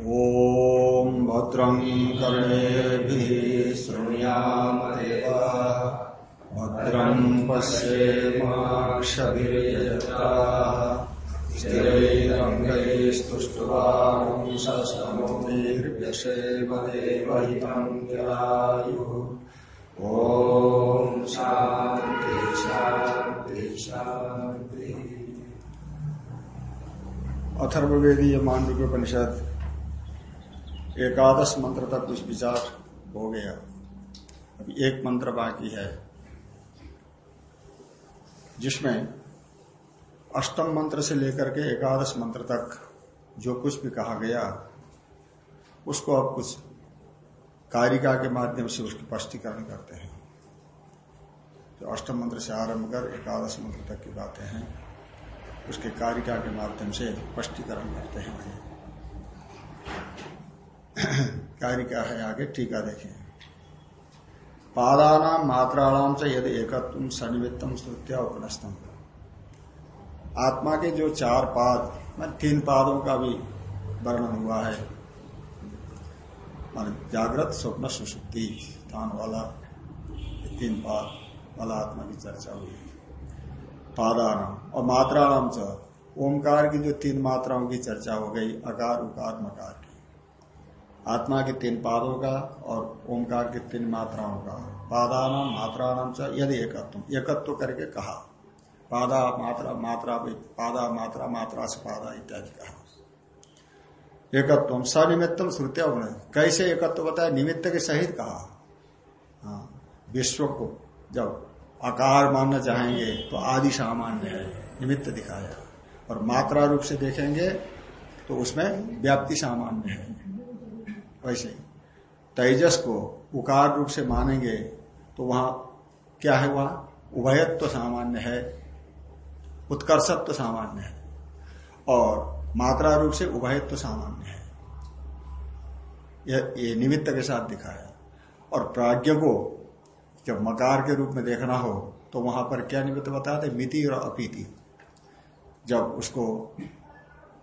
ॐ भद्रं कर्णेभिः शृणुयामदेवा। भद्रं पश्येमाक्षभिर्यजता। स्थिरैरङ्गैस्तुष्ट्वांसस्तमोभिर्व्यसेव देवहितं जलायुः ॐ शान्ति शान्ति शान्ति। अथर्ववेदीय मांडव्य उपनिषद एकादश मंत्र तक कुछ विचार हो गया। अभी एक मंत्र बाकी है, जिसमें अष्टम मंत्र से लेकर के एकादश मंत्र तक जो कुछ भी कहा गया, उसको अब कुछ कारिका के माध्यम से उसकी स्पष्टीकरण करते हैं। जो अष्टम मंत्र से आरंभ कर एकादश मंत्र तक की बातें हैं, उसके कारिका के माध्यम से स्पष्टीकरण करते हैं। कारिका है आगे, टीका देखें। पादानाम मात्राणाम से यदि एकत्व सनिमित्तम स्तुत्या उपनस्तम आत्मा के जो चार पाद मान तीन पादों का भी वर्णन हुआ है। मान जागृत, स्वप्न सुसुप्ति स्थान वाला तीन पाद, वाला आत्मा की चर्चा हुई। पादानाम और मात्राणाम च, ओंकार की जो तीन मात्राओं की चर्चा हो गई, अकार, उकार, मकार। आत्मा के तीन पादों का और ओंकार के तीन मात्राओं का। पादानाम मात्राणाम च यदि एकत्व। एकत्व करके कहा। पादा मात्रा मात्रा पादा मात्रा मात्रा से पादा इत्यादि कहा। एकत्व। सनिमित्तम श्रुत्या कैसे एकत्व बताया? निमित्त के सहित कहा। हाँ विश्व को जब आकार मानना चाहेंगे तो आदि सामान्य है। निमित्त दिखाया। और मात्रा रूप से देखेंगे तो उसमें व्याप्ति सामान्य है। वैसे तेजस को उकार रूप से मानेंगे तो वहाँ क्या है वहाँ? उभयत्व तो सामान्य है, उत्कर्षत्व तो सामान्य है और मात्रा रूप से उभयत्व तो सामान्य है। यह, ये निमित्त के साथ दिखाया और प्राज्ञ को जब मकार के रूप में देखना हो तो वहाँ पर क्या निमित्त बताते? मिति और अपीति जब उसको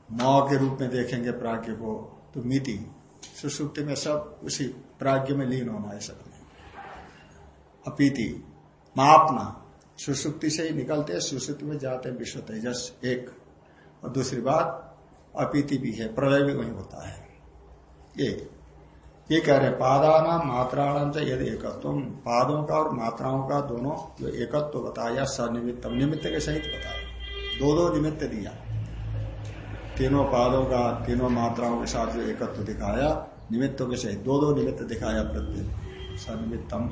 नौ के रूप में देखेंगे प्राज्ञ को तो मिति। सुसुप्ति में सब उसी प्राज्ञ में लीन होना है सब। अपीति मापना, सुसुप्ति से ही निकलते सुसुप्ति में जाते हैं विश्व तेजस एक। और दूसरी बात अपीति भी है, प्रलय भी वही होता है। ये ये कह रहे हैं, पादाना मात्राणाम से यदि एकत्व। पादों का और मात्राओं का दोनों जो एकत्व बताया सनिमित्तम निमित्त के सहित बताया। दो दो निमित्त दिया। तीनों पादों का, तीनों मात्राओं के साथ जो एकत्व दिखाया, निमित्तों के सहित दो दो निमित्त दिखाया प्रत्येक। सनिमित्तम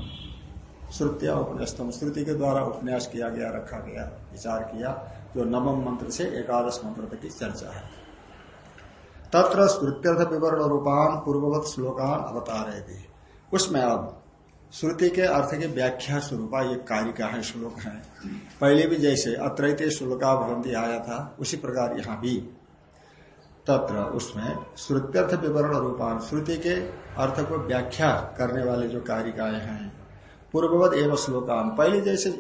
श्रुतिया, उपन्यास्तम श्रुति के द्वारा उपन्यास किया गया, रखा गया, विचार किया, जो नवम मंत्र से एकादश मंत्र तक की चर्चा है। तत्र श्रुत्यर्थ विवरण रूपान पूर्ववत श्लोकान अवतारे थे उसमें अब श्रुति के अर्थ की व्याख्या स्वरूपा ये कारिका है, श्लोक है। पहले भी जैसे अत्रैत श्लोका भवंती आया था, उसी प्रकार यहाँ भी तत्र उसमें श्रुत्यर्थ विवरण रूपान, श्रुति के अर्थ को व्याख्या करने वाले जो कारिकाएँ हैं, पूर्ववत एवं श्लोकान। पहले जैसे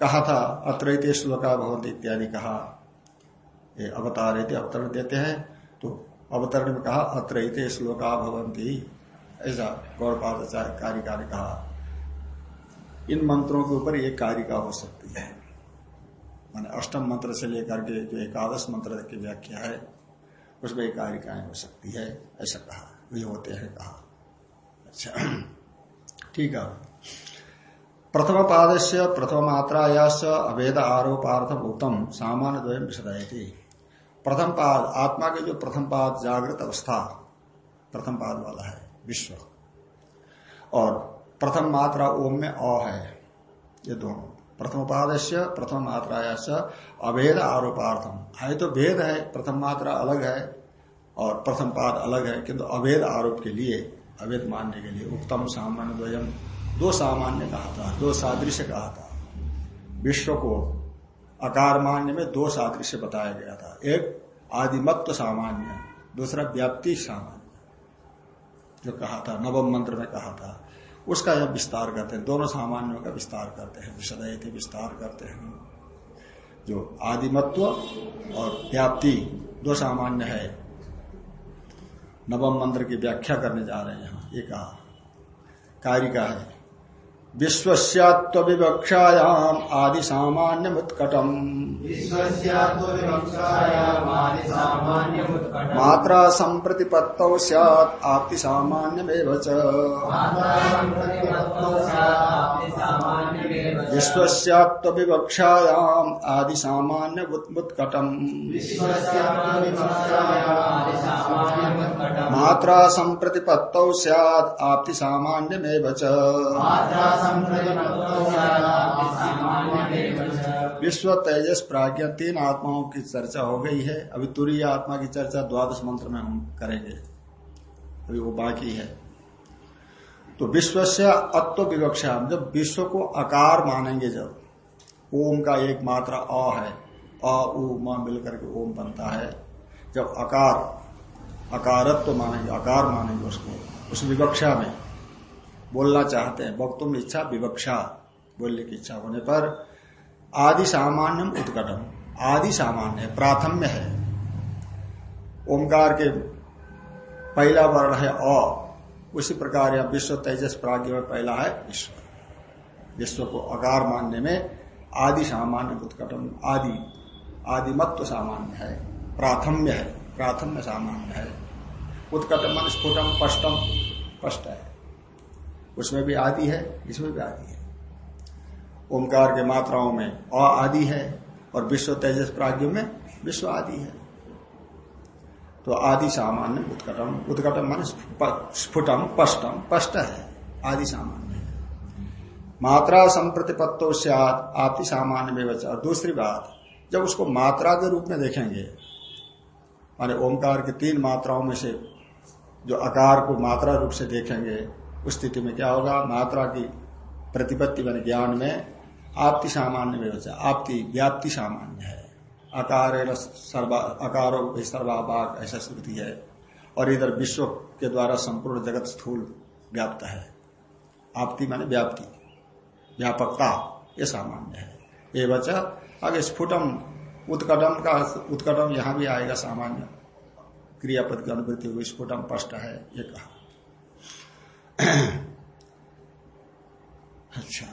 कहा था अत्र श्लोका भवंती इत्यादि कहा, ये अवतार अवतरण देते हैं तो अवतरण में कहा अत्र श्लोका भवंती ऐसा गौरपादाचार्य कारिका ने कहा। इन मंत्रों के ऊपर एक कारिका हो सकती है। माने अष्टम मंत्र से लेकर के जो एकादश मंत्र की व्याख्या है उसमें कारिकाएँ हो सकती है, ऐसा कहा, वे होते हैं कहा। अच्छा ठीक है। प्रथम पाद से प्रथम मात्रा अभेद आरोपार्थम उत्तम सामान्य द्वय विषय प्रथम पाद, आत्मा के जो प्रथम पाद, जागृत अवस्था, प्रथम पाद वाला है, विश्व। और प्रथम मात्रा ओम में अ है, ये दोनों। प्रथम पाद से प्रथम मात्रा अभेद आरोपार्थम। है तो भेद है, प्रथम मात्रा अलग है और प्रथम पाद अलग है, किंतु अभेद आरोप के लिए, अभेद मानने के लिए उत्तम सामान्य द्वयम, दो सामान्य कहा था, दो सादृश्य कहा था। विश्व को अकार मान्य में दो सादृश्य बताया गया था। एक, आदिमत्व सामान्य, दूसरा, व्याप्ति सामान्य, जो कहा था, नवम मंत्र में कहा था। उसका यह विस्तार करते हैं, दोनों सामान्यों का विस्तार करते हैं विषदय थे विस्तार करते हैं। जो आदिमत्व और व्याप्ति, दो सामान्य है। नवम मंत्र की व्याख्या करने जा रहे हैं। यहाँ ये कहा, कार्य का है। विश्वस्यात्व विवक्षायाम आदि सामान्य मुत्कटम मात्रा संप्रतिपत्त सैत् आपति सामान्यमेव विश्वस्यात्व विवक्षायाम आदि सामान्य मुत्कटम मात्रा संप्रतिपत्त सैत् आपति सामान्यमेव विश्व तेजस प्राज्ञा तीन आत्माओं की चर्चा हो गई है। अभी तुरीय आत्मा की चर्चा द्वादश मंत्र में हम करेंगे। अभी वो बाकी है। तो विश्व से अत्व विवक्षा, जब विश्व को आकार मानेंगे जब, ओम का एक मात्रा अ है। अ, उ मिलकर के ओम बनता है। जब आकार अकारत्व तो मानेंगे आकार मानेंगे उसको, उस विवक्षा में। बोलना चाहते हैं। वक्तुम इच्छा विवक्षा, बोलने की इच्छा होने पर आदि सामान्यम उत्कटम। आदि सामान्य प्राथम्य है। ओंकार के पहला वर्ण है अ। उसी प्रकार यह विश्व तेजस प्राग्ञ में पहला है विश्व। विश्व को अकार मानने में आदि सामान्य उत्कटम। आदि, आदिमत्व सामान्य है, प्राथम्य है, प्राथम्य सामान्य है। उत्कटम स्फुटम स्पष्टम स्पष्ट है। उसमें भी आदि है, इसमें भी आदि है। ओंकार के मात्राओं में अ आदि है और विश्व तेजस प्राग्ञ में विश्व आदि है। तो आदि सामान्य उत्कटम उत्कटम मान स्फुटम स्पष्टम स्पष्ट है, आदि सामान्य। मात्रा संप्रतिपत्तो से आपति सामान्य बचा। और दूसरी बात, जब उसको मात्रा के रूप में देखेंगे, माने ओंकार के तीन मात्राओं में से जो आकार को मात्रा रूप से देखेंगे उस स्थिति में क्या होगा? मात्रा की प्रतिपत्ति मान ज्ञान में आपति सामान्य व्यवस्था आपति व्याप्ति सामान्य है। अकार सर्वा अकारो सर्वाभाग ऐसा स्मृति है। और इधर विश्व के द्वारा संपूर्ण जगत स्थूल व्याप्त है। आपति माने व्याप्ति। व्यापकता, ये सामान्य है। ये बचा। आगे स्फुटम, उत्कटम का उत्कटम यहाँ भी आएगा सामान्य क्रियापद की अनुभूति हुई। स्फुटम स्पष्ट है, ये कहा। अच्छा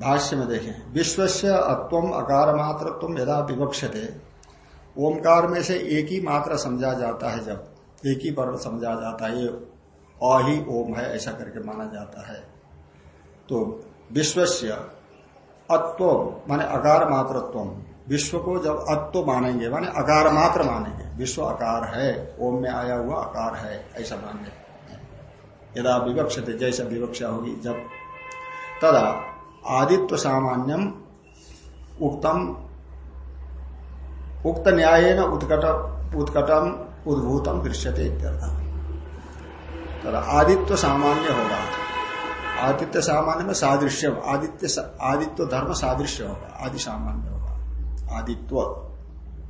भाष्य में देखें। विश्व से अत्वम अकार मात्र यदा विवक्षते ओमकार में से एक ही मात्रा समझा जाता है जब, एक ही वर्ण समझा जाता है, ये अ ही ओम है, ऐसा करके माना जाता है। तो विश्व से अत्व माने अकार मात्रत्व विश्व को जब अत्व मानेंगे, माने अकार मात्र मानेंगे। विश्व अकार है, ओम में आया हुआ अकार है, ऐसा मानेंगे यदा विवक्षते, जैसा विवक्षा होगी, जब तदा आदित्य सामान्यम उक्तम, उक्त न्याय उत्कट, उत्कटम, उद्भूतम दृश्यते आदित्य सामान्य होगा। आदित्य सामान्य में सादृश्य आदित्य आदित्य धर्म सादृश्य होगा, आदि सामान्य होगा। आदित्व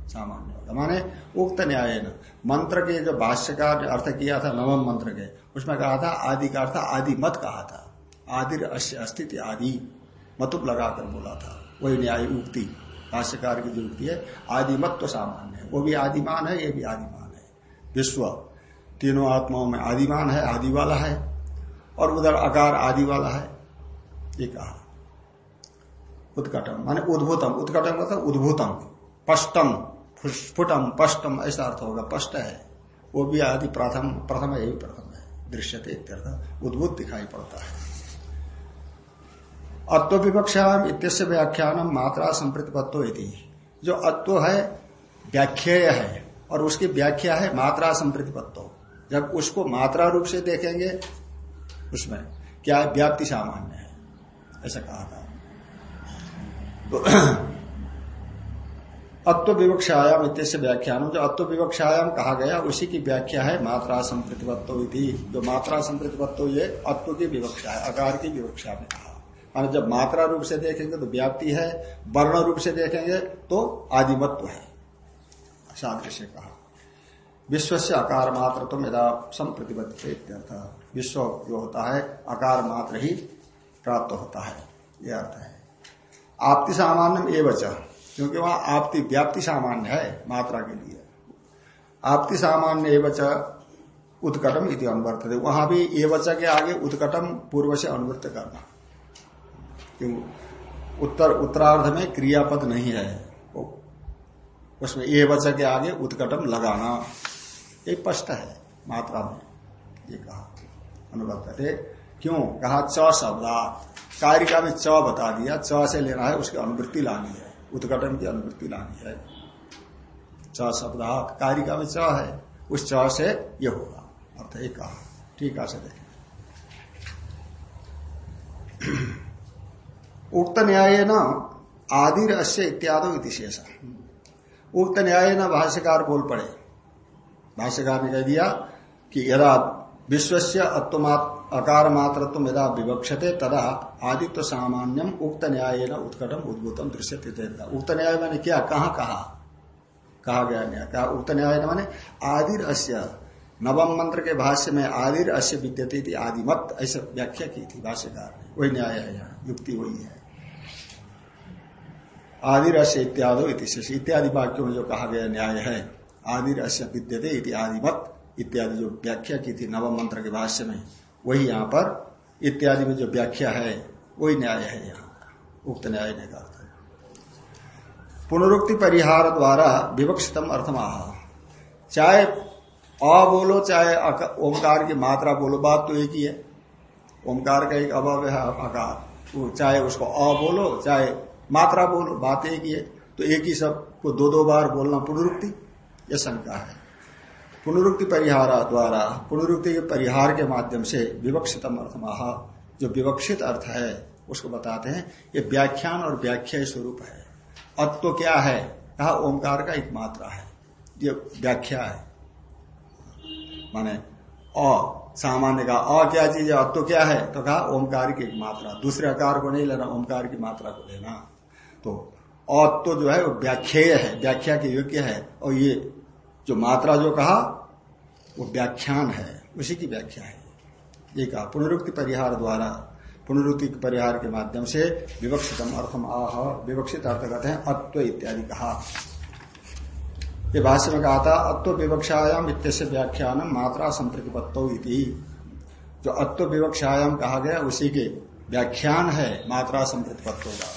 सामान्य होगा। माने उक्त न्याय मंत्र के जो भाष्यकार अर्थ किया था, नवम मंत्र के उसमें कहा था, आदि का अर्थ आदि मत कहा था। आदि अस्तित्व आदि मतुप लगाकर बोला था। वही न्याय उक्ति, भाष्यकार की जो उक्ति है, आदि मत तो सामान्य है। वो भी आदिमान है, ये भी आदिमान है। विश्व, तीनों आत्माओं में आदिमान है, आदि वाला है, और उधर आकार आदि वाला है, ये कहा। उत्कटम, माने उद्भूतम। उत्कटम मतलब उद्भूतम, पष्टम स्फुटम पष्टम, ऐसा अर्थ होगा, पष्ट है। वो भी आदि प्रथम प्रथम यही प्रथम। है दृश्यते उद्भुत दिखाई पड़ता है। अत्व इत्यस्य व्याख्यान मात्रा संप्रतिपत्तो यदि जो अत्व है, व्याख्येय है, और उसकी व्याख्या है मात्रा संप्रतिपत्तो। जब उसको मात्रा रूप से देखेंगे, उसमें क्या व्याप्ति सामान्य है, ऐसा कहा था। तो अत्व विवक्षायाम इत्यस्य व्याख्यान, जो अत्व विवक्षायाम कहा गया, उसी की व्याख्या है मात्रा संप्रतिपत्तो जो मात्रा संप्रतिपत्तो ये अत्व की विवक्षा है आकार की विवक्षा में कहा। और जब मात्रा रूप से देखेंगे तो व्याप्ति है, वर्ण रूप से देखेंगे तो आदिमत्व है। सादृश्य कहा। विश्व से आकार मात्र तो मेरा संप्रतिबद्ध विश्व जो होता है आकार मात्र ही प्राप्त होता है यह अर्थ है। आपति सामान्य एवं क्योंकि वहाँ आपती व्याप्ति सामान्य है मात्रा के लिए। आपती सामान्य एवं उत्कटम इति अनुवर्त वहाँ भी ये वचा के आगे उत्कटम पूर्व से अनुवृत्त करना उत्तर, उत्तरार्ध में क्रियापद नहीं है। उसमें ये वचा के आगे उत्कटम लगाना। ये स्पष्ट है मात्रा में ये कहा। अनुवर्त क्यों? कहा च शब्दात। कारिका में च बता दिया। च से लेना है, उसकी अनुवृत्ति लानी है। उत्कटन की अनुवृत्ति लानी है। च शब्दात कारिका में च है, उस च से ये होगा। अर्थ एक कहा ठीक है देखें उक्त न्याय न आदिर अश्य इत्यादि इतिशेष उक्त न्याय न भाष्यकार बोल पड़े। भाष्यकार ने कह दिया कि यदा विश्व से अकार मात्र यदा विवक्षते तदा आदित्य सामान्यम उक्त न्याय न उत्कटम उद्भूतम दृश्य उक्त न्याय मैंने क्या? कहा कहा? कहा गया न्याय? कहा? उक्त न्याय मैंने आदिर अश्य नवम मंत्र के भाष्य में आदिर अश्य विद्यते थी आदिमत, ऐसे व्याख्या की थी भाष्यकार ने। वही न्याय है यहाँ, युक्ति वही है। आदिर अश्य इत्यादि इत्यादि वाक्यों में जो कहा गया न्याय है, आदिर अश्य विद्यते आदिमत, इत्यादि जो व्याख्या की थी नवम मंत्र के भाष्य में। वही यहाँ पर इत्यादि में जो व्याख्या है, वही न्याय है यहाँ। उक्त न्याय ने कहा पुनरुक्ति परिहार द्वारा विवक्षितम अर्थमाह चाहे अ बोलो, चाहे ओंकार की मात्रा बोलो, बात तो एक ही है। ओंकार का एक अभाव है, आकार। चाहे उसको अ बोलो, चाहे मात्रा बोलो, बात एक ही है। तो एक ही सबको दो दो बार बोलना पुनरुक्ति, यह शंका है। पुनरुक्ति परिहार द्वारा, पुनरुक्ति के परिहार के माध्यम से विवक्षितम अर्थमाह जो विवक्षित अर्थ है, उसको बताते हैं, ये व्याख्यान और व्याख्या स्वरूप है। अत्व क्या है? कहा ओंकार का एक मात्रा है। ये व्याख्या है। माने, अ, सामान्य का, अ क्या चीज़ है? अत्व क्या है? तो कहा, ओंकार की एक मात्रा। दूसरे आकार को नहीं लेना, ओंकार की मात्रा को लेना। तो अत्व जो है, वो व्याख्येय है, व्याख्या के योग्य है, और ये जो मात्रा जो कहा, वो व्याख्यान है। उसी की व्याख्या है। ये कहा, पुनरुक्ति परिहार द्वारा, पुनरुक्ति परिहार के माध्यम से विवक्षितम अर्थम आह, विवक्षित अर्थ कहते हैं, अत्व इत्यादि कहा। ये भाष्य में कहा था, अत्व विवक्षायाम इत्य व्याख्यान मात्रा संप्रतिपत्तो जो अत्व विवक्षायाम कहा गया, उसी के व्याख्यान है, मात्रा संप्रतिपत्तो का।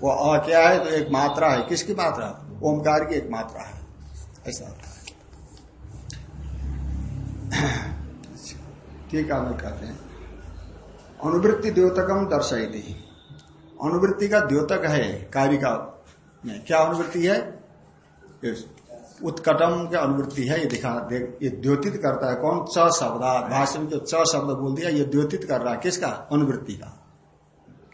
वो अ क्या है तो एक मात्रा है। किसकी मात्रा? ओमकार की एक मात्रा है। ऐसा। ठीक है कहते हैं। अनुवृत्ति द्योतकम दर्शाई थी अनुवृत्ति का द्योतक है कारिका में। क्या अनुवृत्ति है? उत्कटम की अनुवृत्ति है। ये दिखा ये द्योतित करता है। कौन? च शब्द। भाष्य में जो च शब्द बोल दिया, ये द्योतित कर रहा है। किसका? अनुवृत्ति का।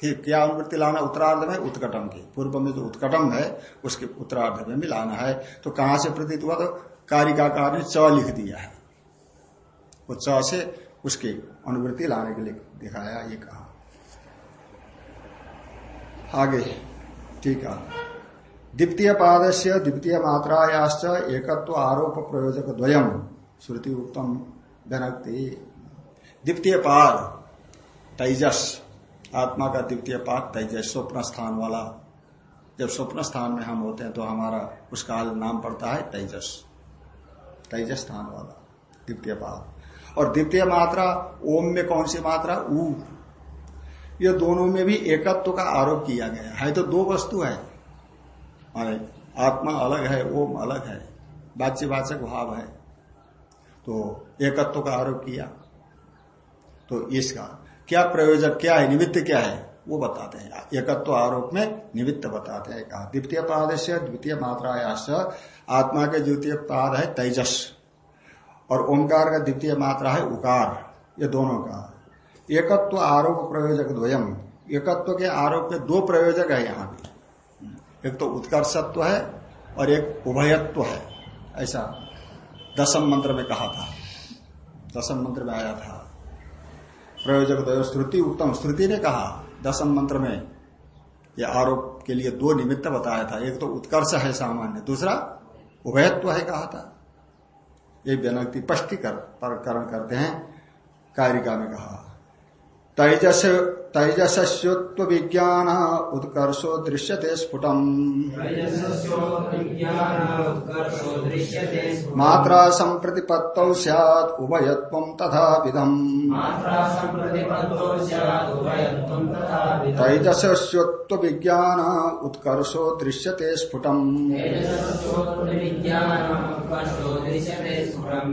कि क्या अनुवृत्ति लाना उत्तरार्ध में? उत्कटम की। पूर्व में जो उत्कटम है, उसके उत्तरार्ध में भी लाना है। तो कहाँ से प्रतीत हुआ? तो कारिकाकार ने च लिख दिया है। वो च से उसकी अनुवृत्ति लाने के लिए दिखाया, ये कहा। आगे, ठीक है। द्वितीय पाद से द्वितीय मात्रायाश्च एकत्व आरोप प्रयोजक द्वयम श्रुति उत्तम व्यनक्ति द्वितीय पाद तेजस, आत्मा का द्वितीय पाद तेजस स्वप्न स्थान वाला। जब स्वप्न स्थान में हम होते हैं तो हमारा उसका नाम पड़ता है तेजस। तेजस स्थान वाला द्वितीय पाद और द्वितीय मात्रा, ओम में कौन सी मात्रा? ऊ। ये दोनों में भी एकत्व का आरोप किया गया। है तो दो वस्तु है। आत्मा अलग है, ओम अलग है। वाच्यवाचक भाव है। तो एकत्व का आरोप किया। तो इसका क्या प्रयोजक क्या है, निमित्त क्या है, वो बताते हैं। एकत्व आरोप में निमित्त बताते हैं। कहा, द्वितीय पाद से द्वितीय मात्रायास आत्मा के द्वितीय पाद है तेजस। और ओंकार का द्वितीय मात्रा है उकार, ये दोनों का। एकत्व आरोप प्रयोजक द्वयम। एकत्व के आरोप में दो प्रयोजक है यहाँ भी एक तो उत्कर्षत्व है और एक उभयत्व है, ऐसा दसम मंत्र में कहा था। दसम मंत्र में आया था। प्रयोजक द्वय, श्रुति उत्तम। श्रुति ने कहा, दसम मंत्र में ये आरोप के लिए दो निमित्त बताया था। एक तो उत्कर्ष है सामान्य, दूसरा उभयत्व है कहा था। ये व्यनक्ति स्पष्टीकरण करते हैं। कारिका में कहा तेजस तैजस्योत्व विज्ञान उत्कर्षो दृश्यते स्फुटम। मात्रा संप्रतिपत्त सैत् उभयत्व तथा विधम। तैजस्योत्व विज्ञान उत्कर्षो दृश्यते स्फुटम।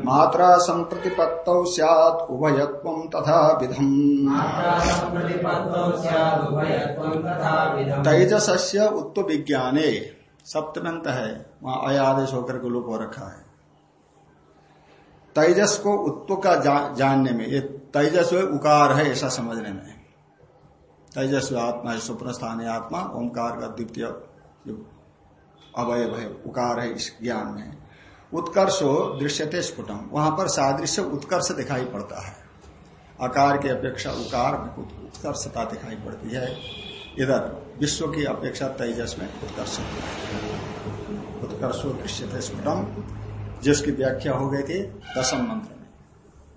मात्रा संप्रतिपत्त सैत् उभयत्व तथा विधम। तैजस्य उत्तो विज्ञाने सप्तमंत है वहाँ अयादेश होकर के लोप हो रखा है। तेजस को उत्व का जा, जानने में ये तेजस उकार है ऐसा समझने में। तेजस्व आत्मा है स्वप्न स्थान आत्मा, ओंकार का द्वितीय जो अवयव है, उकार है इस ज्ञान में। उत्कर्षो दृश्यते स्फुटम। वहाँ पर सादृश्य उत्कर्ष दिखाई पड़ता है। आकार की अपेक्षा उकार में उत्कर्षता दिखाई पड़ती है। इधर, विश्व की अपेक्षा तेजस में उत्कर्ष उत्कर्षो दृश्य थे स्फुटम। जिसकी व्याख्या हो गई थी दसम मंत्र में।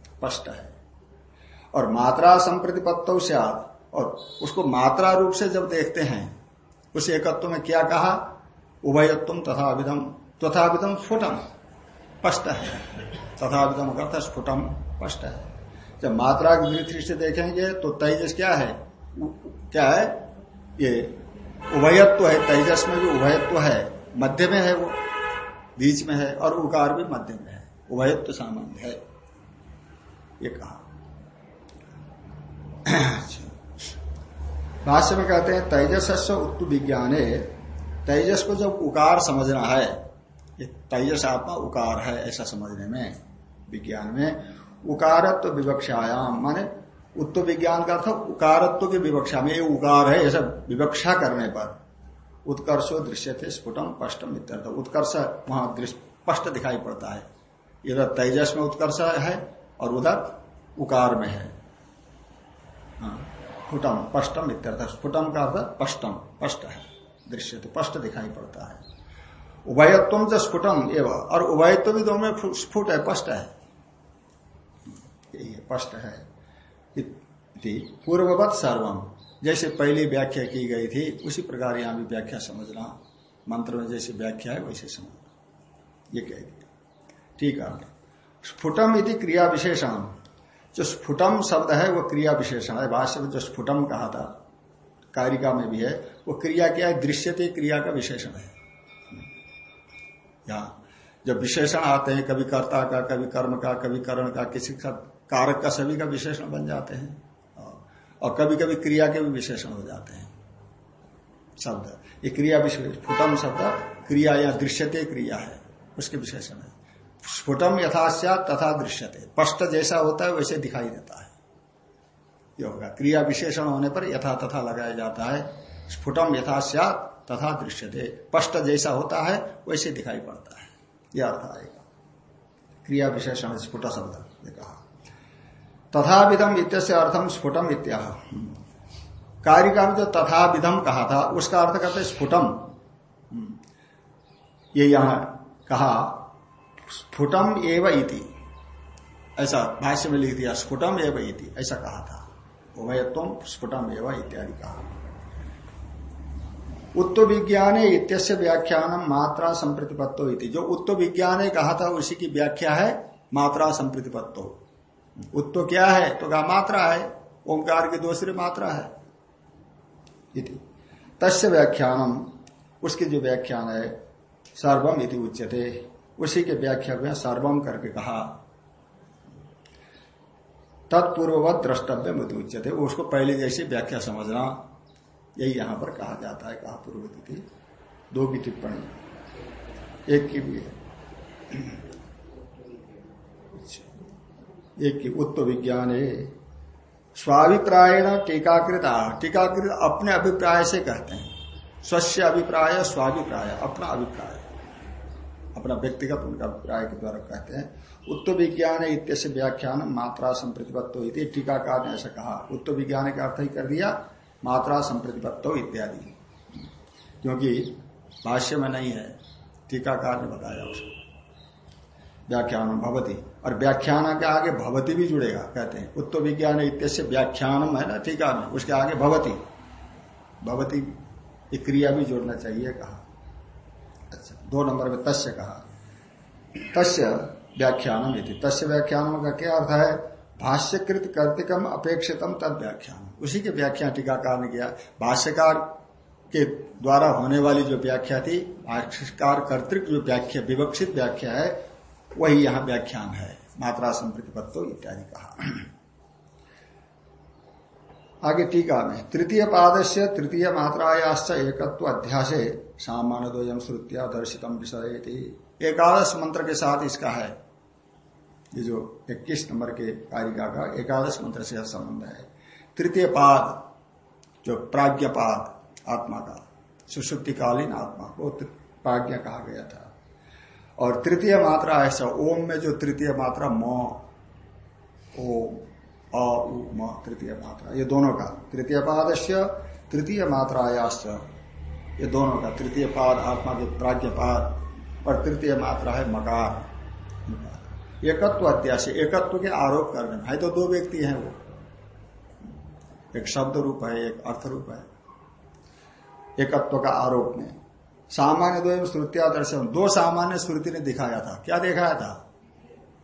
स्पष्ट है। और मात्रा संप्रतिपत्तो से और उसको मात्रा रूप से जब देखते हैं, उस एकत्व में क्या कहा? उभयत्व तथा विधम तथा विधम स्फुटम। स्पष्ट है। तथा विधम करता स्फुटम। स्पष्ट है। जब मात्रा की दृष्टि से देखेंगे तो तेजस क्या है? क्या है? ये उभयत्व है। तेजस में भी उभयत्व है। मध्य में है वो। बीच में है और उकार भी मध्य में है। उभयत्व सामान्य है। ये कहा। भाष्य में कहते हैं तेजस उत्तु विज्ञान तेजस को जब उकार समझना है ये तेजस आपका उकार है ऐसा समझने में विज्ञान में उकारत्व विवक्षायाम माने उत्तर विज्ञान का अर्थ उकारत्व की विवक्षा में ये उकार है ऐसा विवक्षा करने पर उत्कर्षो दृश्य थे स्फुटम स्पष्टम इत्यर्थ उत्कर्ष वहाँ स्पष्ट दिखाई पड़ता है। इधर तेजस में उत्कर्ष है और उधर उकार में है। हाँ, स्फुटम स्पष्टम इत्यर्थ स्फुटम का अर्थ स्पष्टम स्पष्ट है। दृश्य तो स्पष्ट दिखाई पड़ता है। उभयत्व जो स्फुटम एवं, और उभयत्व भी दोनों में स्फुट है स्पष्ट है। स्पष्ट है पूर्ववत सर्वम। जैसे पहली व्याख्या की गई थी, उसी प्रकार यहाँ भी व्याख्या समझना। मंत्र में जैसे व्याख्या है, वैसे समझना। ये कह दिया ठीक है। स्फुटम इति क्रिया विशेषण जो स्फुटम शब्द है, वो क्रिया विशेषण है। भाष्य में जो स्फुटम कहा था, कारिका में भी है, वो क्रिया क्या है? दृश्यते क्रिया का विशेषण है। यहाँ जब विशेषण आते हैं, कभी कर्ता का, कभी कर्म का, कभी करण का, किसी का, कारक का सभी का विशेषण बन जाते हैं। और कभी कभी क्रिया के भी विशेषण हो जाते हैं। शब्द। ये क्रिया विशेष, स्फुटम शब्द, क्रिया या दृश्यते क्रिया है, उसके विशेषण है। स्फुटम यथाश्या तथा दृश्यते। स्पष्ट जैसा होता है, वैसे दिखाई देता है। ये होगा। क्रिया विशेषण होने पर यथा तथा लगाया जाता है। स्फुटम यथाश्या तथा दृश्यते। स्पष्ट जैसा होता है, वैसे दिखाई पड़ता है। यह अर्थ आएगा। क्रिया विशेषण, स्फुट शब्द ने कहा। तथा विधम इत्य अर्थम स्फुटम इत्या कारिका में जो तथा विधम कहा था, उसका अर्थ करते स्फुटम ये यहाँ कहा स्फुटम एव इति। ऐसा भाष्य में लिख दिया स्फुटम एव इति, ऐसा कहा था। उभयत्व स्फुटम एव इत्यादि कहा। उत्तो विज्ञान इत्यस्य व्याख्यान मात्रा संप्रतिपत्तो इति। जो उत्तो विज्ञान कहा था, उसी की व्याख्या है, मात्रा संप्रतिपत्तो। उत्तो क्या है? तो कहा मात्रा है। ओंकार की दूसरी मात्रा है। इति। तस्य व्याख्यानम, उसकी जो व्याख्यान है, सर्वम इति उच्यते। उसी के व्याख्या में सर्वम करके कहा, तत्पूर्ववत द्रष्टव्य मत उच्यते उसको पहले जैसी व्याख्या समझना, यही यहाँ पर कहा जाता है, कहा पूर्व थी दो की टिप्पणी, एक की भी है। एक की उत्तर विज्ञान है स्वाभिप्राय टीकाकृता। टीकाकृत अपने अभिप्राय से कहते हैं। स्वस्य अभिप्राय, स्वाभिप्राय, अपना अभिप्राय। अपना व्यक्तिगत उनका अभिप्राय के द्वारा कहते हैं। उत्तर विज्ञान इत्यस्य व्याख्यान मात्रा संप्रतिपत्तो टीकाकार ने ऐसा कहा। उत्तर विज्ञान का अर्थ ही कर दिया, मात्रा संप्रतिपत्तो इत्यादि। क्योंकि भाष्य में नहीं है, टीकाकार ने बताया उसको व्याख्यान भवती। और व्याख्यान के आगे भवती भी जुड़ेगा, कहते हैं। उत्तो विज्ञान इत्य व्याख्यानम है ना टीका है उसके आगे भवती। भवती क्रिया भी जोड़ना चाहिए, कहा। दो नंबर में तस्य कहा। तस्य व्याख्यानम यदि तस्य व्याख्यानों का क्या अर्थ है? भाष्यकृत कर्तिकम अपेक्षितम तद व्याख्यान उसी के व्याख्या टीकाकार ने किया। भाष्यकार के द्वारा होने वाली जो व्याख्या थी, भाष्यकार कर्तिक जो व्याख्या, विवक्षित व्याख्या है, वही यहाँ व्याख्यान है। मात्रा संप्रतिपत्तो इत्यादि कहा। आगे टीका में, तृतीय पाद से तृतीय मात्रायाश्च एकत्व अध्यासे सामान्य दो श्रुतिया दर्शितम विषय एकादश मंत्र के साथ इसका है। ये जो 21 नंबर के कारिका का एकादश मंत्र से संबंध है। तृतीय पाद, जो प्राज्ञ पाद आत्मा का सुसुप्तिकालीन आत्मा को प्राज्ञ कहा गया था। और तृतीय मात्रा ऐसा ओम में जो तृतीय मात्रा म, ओम अ म, तृतीय मात्रा ये दोनों का। तृतीय पाद से तृतीय मात्रायाश्च ये दोनों का। तृतीय पाद आत्मा के प्राज्ञ पाद और तृतीय मात्रा है मकार। एकत्व अत्याश एकत्व के आरोप करने। भाई तो दो व्यक्ति हैं वो। एक शब्द रूप है, एक अर्थ रूप है। एकत्व का आरोप में। सामान्य दो श्रुतिया दर्शन दो सामान्य श्रुति ने दिखाया था। क्या दिखाया था?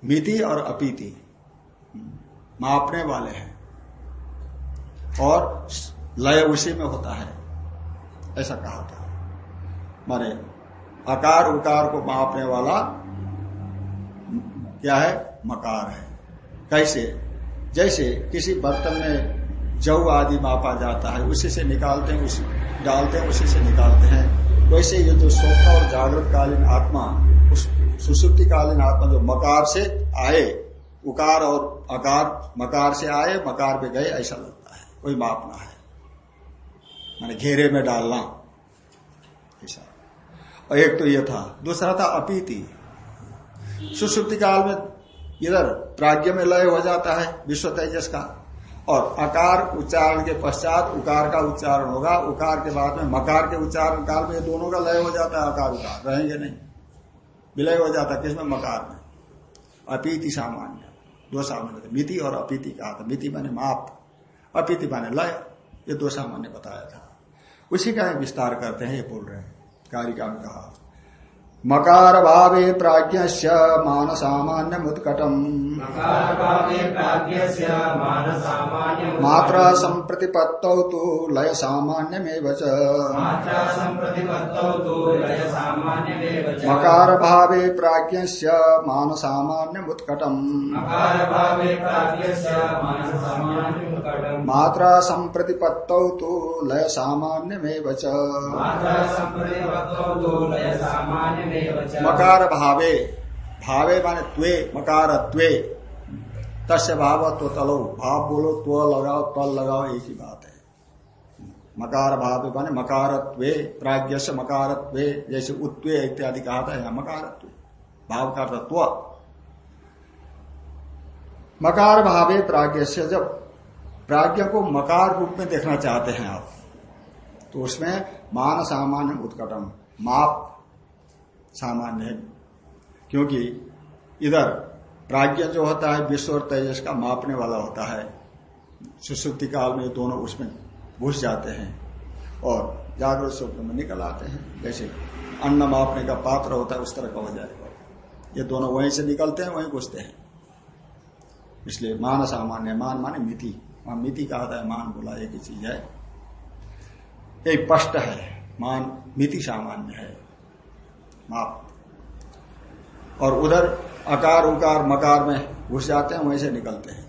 मिति और अपीति। मापने वाले हैं। और लय उसी में होता है। ऐसा कहा था। माने आकार उकार को मापने वाला क्या है? मकार है। कैसे? जैसे किसी बर्तन में जव आदि मापा जाता है, उसी से निकालते हैं, उसी डालते हैं, उसी से निकालते हैं। वैसे ये जो सोता और जागृत कालीन आत्मा, उस सुसुप्ति कालीन आत्मा जो मकार से आए उकार और अकार, मकार से आए, मकार पे गए, ऐसा लगता है। कोई मापना है। मैंने घेरे में डालना। ऐसा। और एक तो यह था। दूसरा था अपीति। सुसुप्ति काल में इधर प्राज्ञ में लय हो जाता है, विश्व तेजस का। और अकार उच्चारण के पश्चात उकार का उच्चारण होगा। उकार के बाद में मकार के उच्चारण काल में दोनों का लय हो जाता है, अकार उकार। रहेंगे नहीं। विलय हो जाता किसमें? मकार में। अपीति सामान्य। दो सामान्य मिति और अपीति कहा था। मिति माने माप अपीति माने लय, ये दो सामान्य बताया था। उसी का विस्तार करते हैं, ये बोल रहे हैं। कारिका में कहा मकार भावे प्राज्ञ मान सामान्य मुत्कटम मात्रा संप्रतिपत्त तो लय सामान्य में मकार भावे प्राज्ञ मान सामान्य मुत्कटम मात्रा संप्रतिपत्त तो लय सामान्य में मकार भावे भावे माने त्वे मकार त्वे तस्य भाव तो तलो भाव बोलो, त्व लगाओ, तल लगाओ, एक ही बात है। मकार भाव माने मकारत्वे प्राज्ञ से मकारत्वे, जैसे उत्वे इत्यादि कहा था, यहाँ मकारत्व। भाव का तत्व मकार भावे प्राज्ञ से जब प्राज्ञ को मकार रूप में देखना चाहते हैं आप तो उसमें मान सामान्य उत्कटम, माप सामान्य है। क्योंकि इधर प्राज्ञ जो होता है, विश्व और तेजस का मापने वाला होता है। सुश्रुति काल में दोनों उसमें घुस जाते हैं और जागृत स्वप्न में निकल आते हैं। जैसे अन्न मापने का पात्र होता है, उस तरह का हो जाएगा। ये दोनों वहीं से निकलते हैं, वहीं घुसते हैं। इसलिए मान सामान्य, मान माने मिति। वहाँ मिति कहा है, मान बोला एक ही चीज़ है। एक स्पष्ट है, मान मिति सामान्य है। माप। और उधर अकार उकार, मकार में घुस जाते हैं, वहीं से निकलते हैं।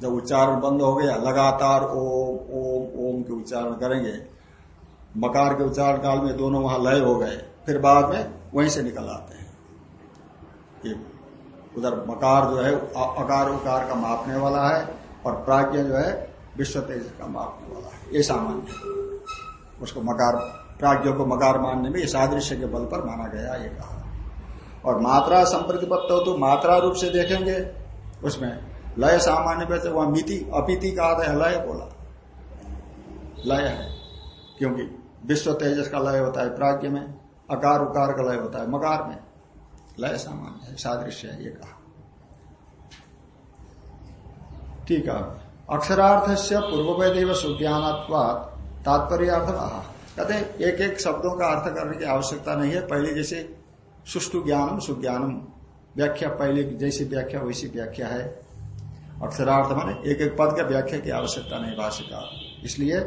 जब उच्चारण बंद हो गया, लगातार ओम ओम ओम के उच्चारण करेंगे, मकार के उच्चारण काल में दोनों वहाँ लय हो गए, फिर बाद में वहीं से निकल आते हैं। ये उधर मकार जो है अकार उकार का मापने वाला है, और प्राज्ञ जो है, विश्व तेज का मापने वाला है। ये सामान्य उसको मकार प्राज्ञ को मकार मानने में, इस आदृश्य के बल पर माना गया ये कहा। और मात्रा संप्रतिपत्त हो तो मात्रा रूप से देखेंगे। उसमें लय सामान्य पे वहाँ मिति, अपीति कहा था लय बोला। लय है, क्योंकि विश्व तेजस का लय होता है प्राज्ञ में, अकार उकार का लय होता है मकार में। लय सामान्य है सादृश्य है, ये कहा। ठीक है अक्षरार्थ से पूर्ववैदेव सुज्ञान तात्पर्य कहते हैं एक एक शब्दों का अर्थ करने की आवश्यकता नहीं है। पहले जैसे सुष्टु ज्ञानम सुज्ञानम व्याख्या पहले जैसी व्याख्या, वैसी व्याख्या है। अक्षरार्थ माने एक एक पद का व्याख्या की आवश्यकता नहीं, भाष्यकार। इसलिए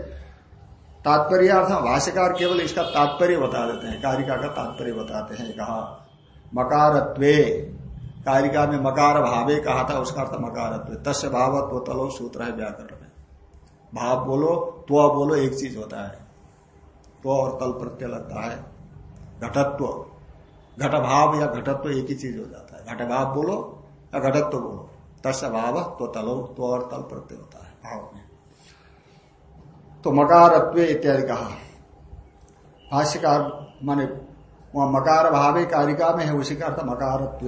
तात्पर्य अर्थ, भाष्यकार केवल इसका तात्पर्य बता देते हैं। कारिका का तात्पर्य बताते हैं, कहा, मकारत्वे। कारिका में मकार भावे कहा था, उसका अर्थ मकारत्व। तस्य भावत्व तलो सूत्र है व्याकरण में। भाव बोलो, त्व बोलो, एक चीज़ होता है। त्व और तल प्रत्यय लगता है। घटत्व। घटभाव या घटत्व एक ही चीज़ हो जाता है। घटभाव बोलो या घटत्व बोलो। तस्य भाव तो तलो तो और तल प्रत्यय होता है। भाव में। तो मकारत्व इत्यादि कहा। भाष्यकार माने वहाँ मकार भावे कारिका में है, उसी का अर्थ मकारत्व।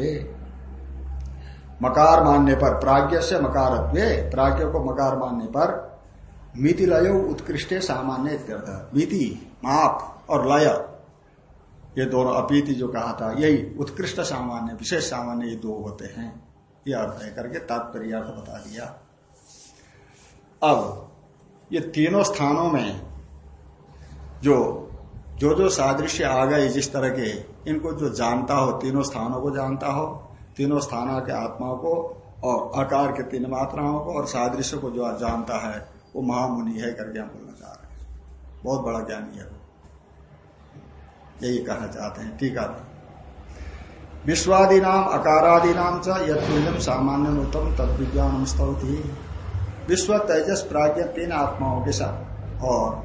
मकार मानने पर प्राज्ञ से मकारत्व, प्राज्ञ को मकार मानने पर मिति लय उत्कृष्ट सामान्य मिति, माप और लय, ये दोनों अपीति जो कहा था, यही उत्कृष्ट सामान्य, विशेष सामान्य ये दो होते हैं। ये अर्थ है करके तात्पर्य अर्थ बता दिया। अब, ये तीनों स्थानों में जो जो जो सादृश्य आ गए जिस तरह के, इनको जो जानता हो, तीनों स्थानों को जानता हो, तीनों स्थानों के आत्माओं को और आकार के तीन मात्राओं को और सादृश्य को जो जानता है वो महामुनि है करके हम बोलना चाह रहे हैं। बहुत बड़ा ज्ञानी है वो। यही कहना चाहते हैं, ठीक है। विश्वादीनाम, अकारादीनाम च यम सामान्य उत्तम तद विज्ञान स्तौति। विश्व तेजस प्राज्ञ तीन आत्माओं के साथ। और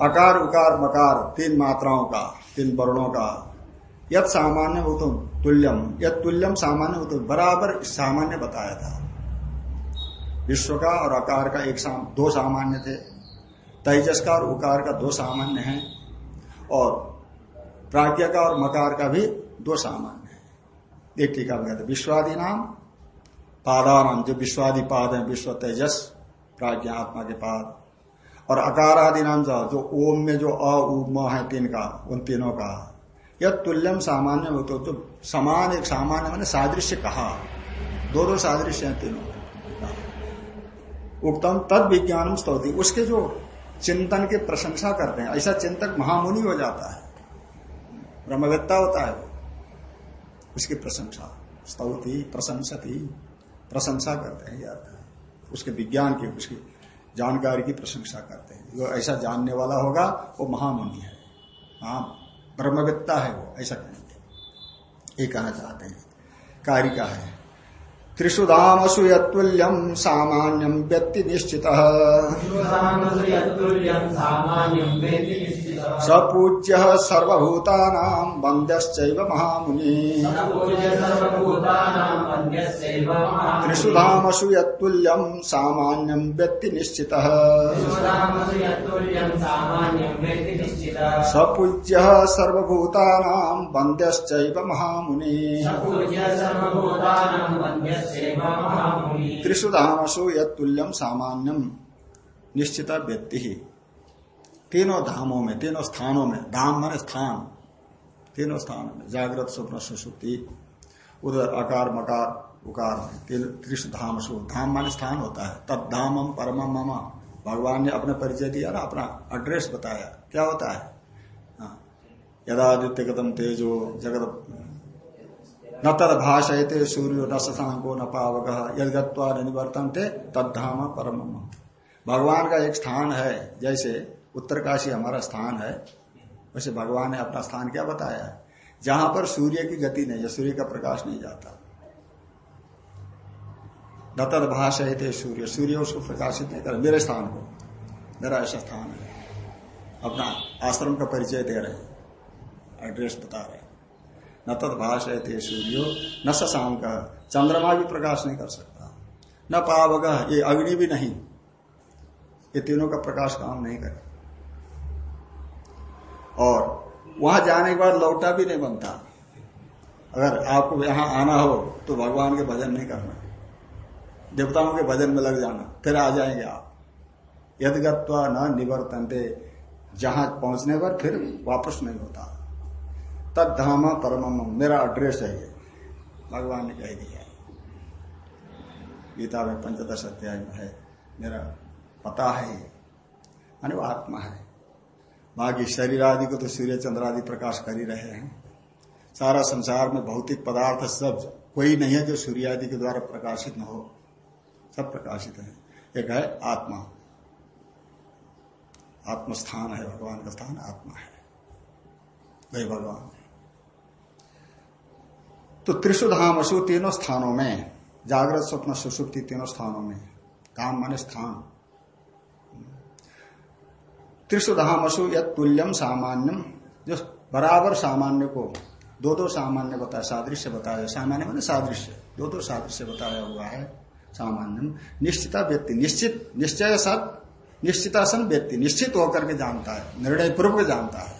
अकार, उकार, मकार, तीन मात्राओं का, तीन वर्णों का। यद सामान्य उत्तम तुल्यम यद तुल्यम सामान्य उत्तम, बराबर सामान्य बताया था। विश्व का और आकार का एक साम, दो सामान्य थे। तेजस का और उकार का दो सामान्य है और प्राज्ञ का और मकार का भी दो सामान्य है। एक टीका में कहते विश्वादि नाम पादान जो विश्वादि पाद है विश्व तेजस प्राज्ञ आत्मा के पाद। और अकार आदि नाम जो जो ओम में जो अ उम है तीन का उन तीनों का यह तुल्यम सामान्य तो, तो समान एक सामान्य मैंने सादृश्य कहा। दो दो सादृश्य है तीनों। उत्तम तद विज्ञान स्तौति। उसके जो चिंतन की प्रशंसा करते हैं, ऐसा चिंतक महामुनि हो जाता है। ब्रह्मवेत्ता होता है वो। उसकी प्रशंसा, स्तौति, प्रशंसती, प्रशंसा करते हैं यार उसके विज्ञान की, उसकी जानकारी की प्रशंसा करते हैं। जो ऐसा जानने वाला होगा, वो महामुनि है। हाँ ब्रह्मविद्ता है वो, ऐसा कहेंगे ये कहना चाहते हैं। कारिका है। त्रिषु धामसु सामान्यम व्यक्ति निश्चित। सपूज्य सर्वभूता वंद्यश्चैव महामुनि। त्रिषु धामसु सामान्यम व्यक्ति निश्चित। सपूज्य सर्वभूता वंद्यश्चैव महामुनि। त्रिशु धामसु यम सामान्यम निश्चित व्यक्ति। ही तीनों धामों में, तीनों स्थानों में, धाम मान स्थान। तीनों स्थानों में, जागृत, स्वप्न, सुसुप्ति, उधर आकार मकार, उकार में त्रिशु धामसु धाम मान स्थान होता है। तब धामम परम मम। भगवान ने अपना परिचय दिया ना, अपना एड्रेस बताया। क्या होता है? हाँ। यदादित्य कदम तेजो, जगत न तद भाषयते सूर्य न शशांको न पावक। यदगत्वा निवर्तन थे तद्धाम परम भगवान का एक स्थान है, जैसे उत्तरकाशी हमारा स्थान है, वैसे भगवान ने अपना स्थान क्या बताया? है जहाँ पर सूर्य की गति नहीं है, सूर्य का प्रकाश नहीं जाता। न तद भाषयते सूर्य सूर्य उसको प्रकाशित नहीं कर, मेरे स्थान को। मेरा ऐसा स्थान है। अपना आश्रम का परिचय दे रहे एड्रेस बता रहे न तद थे सूर्यो, न शशांक चंद्रमा भी प्रकाश नहीं कर सकता। न पावग ये अग्नि भी नहीं। ये तीनों का प्रकाश काम नहीं करे। और वहाँ जाने के बाद लौटा भी नहीं बनता। अगर आपको यहाँ आना हो तो भगवान के भजन नहीं करना। देवताओं के भजन में लग जाना। फिर आ जाएँगे आप। यदगत्वा न निवर्तनते, जहाँ पहुँचने पर फिर वापस नहीं होता। तद धामा परम मेरा एड्रेस है ये। भगवान ने कह दिया गीता में पंचदश अध्याय में है, मेरा पता है माने वो आत्मा है। बाकी शरीर आदि को तो सूर्य, चंद्र आदि प्रकाश कर ही रहे हैं। सारा संसार में भौतिक पदार्थ सब, कोई नहीं है जो सूर्य आदि के द्वारा प्रकाशित न हो। सब प्रकाशित है। एक है आत्मा। आत्मस्थान है, भगवान का स्थान आत्मा है। वही भगवान। तो त्रिशुधाम असु तीनों स्थानों में, जागृत स्वप्न सुसुप्ति तीनों स्थानों में, काम माने स्थान। त्रिशुधाम असु यद तुल्यम सामान्यम जो बराबर सामान्य को दो दो सामान्य बताया, सादृश्य बताया, सामान्य मैंने सादृश्य, दो दो सादृश्य बताया हुआ है, सामान्य। निश्चिता व्यक्ति, निश्चित, निश्चय सब निश्चिता सन व्यक्ति, निश्चित होकर के जानता है निर्णय पूर्वक जानता है,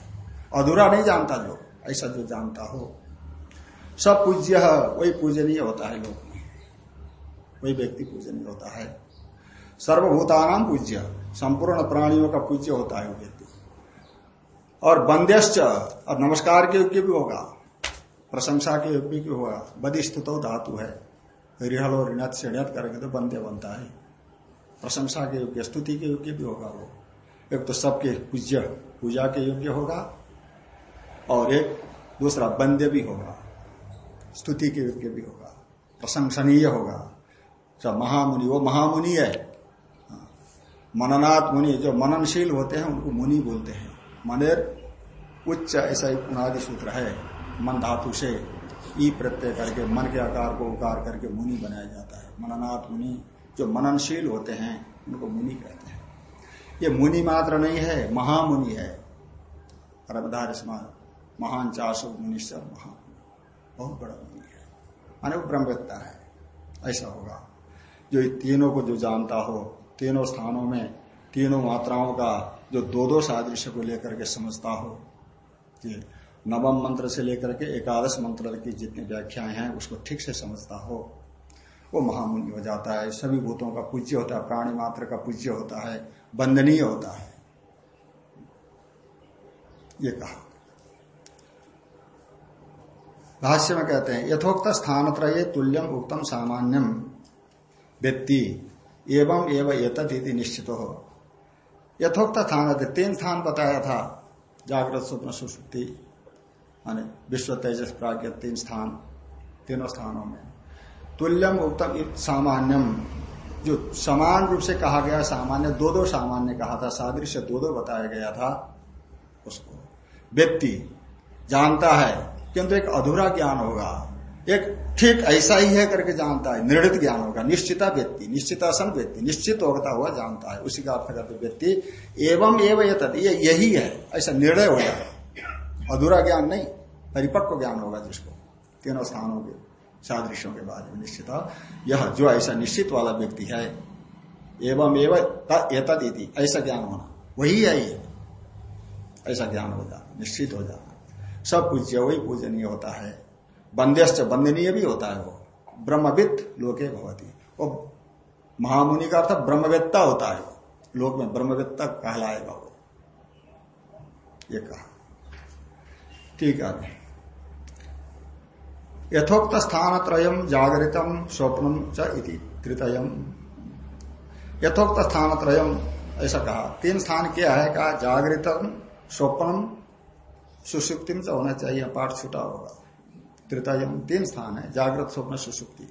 अधूरा नहीं जानता जो, ऐसा जो जानता हो। सब पूज्य वही पूजनीय होता है लोग में। वही व्यक्ति पूजनीय होता है। सर्वभूतानाम पूज्य, संपूर्ण प्राणियों का पूज्य होता है वो व्यक्ति। और बंद्यश्च और नमस्कार के योग्य भी होगा, प्रशंसा के योग्य भी होगा। बदी स्थित धातु है। रिहल और ऋणत से ऋणत करेंगे तो बंदे बनता है। प्रशंसा के योग्य, स्तुति के योग्य भी होगा वो। एक तो सबके पूज्य, पूजा के योग्य होगा, और एक दूसरा बंदे भी होगा। स्तुति के योग्य भी होगा, प्रशंसनीय होगा। जो महामुनि, वो महामुनि है। मननाथ मुनि, जो मननशील होते हैं, उनको मुनि बोलते हैं। मनेर उच्च ऐसा एक पुनादि सूत्र है, मन धातु से ई प्रत्यय करके, मन के आकार को उकार करके मुनि बनाया जाता है। मननाथ मुनि जो मननशील होते हैं, उनको मुनि कहते हैं। ये मुनि मात्र नहीं है, महामुनि है। परमधार महान चाशो मुनिश्चर महान बहुत बड़ा मुनि है। माने वो ब्रह्मवेत्ता है। ऐसा होगा। जो तीनों को जो जानता हो, तीनों स्थानों में, तीनों मात्राओं का जो दो दो सादृश्य को लेकर के समझता हो ये नवम मंत्र से लेकर के एकादश मंत्र की जितनी व्याख्याएँ हैं, उसको ठीक से समझता हो, वो महामुनि हो जाता है। सभी भूतों का पूज्य होता है, प्राणी मात्र का पूज्य होता है वंदनीय होता है। ये कहा। भाष्य में कहते हैं, यथोक्त स्थान त्रय तुल्यम उत्तम सामान्यम। व्यक्ति, एवं एवं एतद निश्चित। हो यथोक्त स्थान, तीन स्थान बताया था, जागृत, स्वप्न सुश्रुति माने विश्व तेजस, प्राग्ञ, तीन स्थान, तीनों स्थानों में। तुल्यम उत्तम सामान्यम। जो समान रूप से कहा गया, सामान्य दो दो सामान्य कहा था, सादृश्य दो दो बताया गया था, उसको। व्यक्ति, जानता है किंतु एक अधूरा ज्ञान होगा। एक ठीक ऐसा ही है करके जानता है। निर्णित ज्ञान होगा। निश्चिता व्यक्ति, निश्चितासन व्यक्ति, निश्चित होता हुआ जानता है। उसी का अर्थ करते व्यक्ति, एवं एवं ये यही है। ऐसा निर्णय हो जाए। अधूरा ज्ञान नहीं, परिपक्व ज्ञान होगा जिसको। तीनों स्थानों के, सादृश्यों के बारे में निश्चित। यह जो ऐसा निश्चित वाला व्यक्ति है, एवं एवं ऐसा ज्ञान होना। वही है ऐसा ज्ञान हो जाना निश्चित हो जाना सब पूज्य वही पूजनीय होता है। बंदेश्च बंदनीय भी होता है वो। ब्रह्मविद लोके भवती। वो महामुनि का अर्थ ब्रह्मवेत्ता होता है। लोक में ब्रह्मवेत्ता कहलाएगा वो। ये कहा। ठीक है यथोक्त स्थान त्रयम जागृतम स्वप्नम च तृतयम यथोक्त स्थान त्रयम ऐसा कहा। तीन स्थान क्या है? कहा जागृतम स्वप्नम सुसुप्तिम से होना चाहिए पाठ छुटा होगा। त्रितायम तीन स्थान है, जागृत स्वप्न, सुसुप्ति।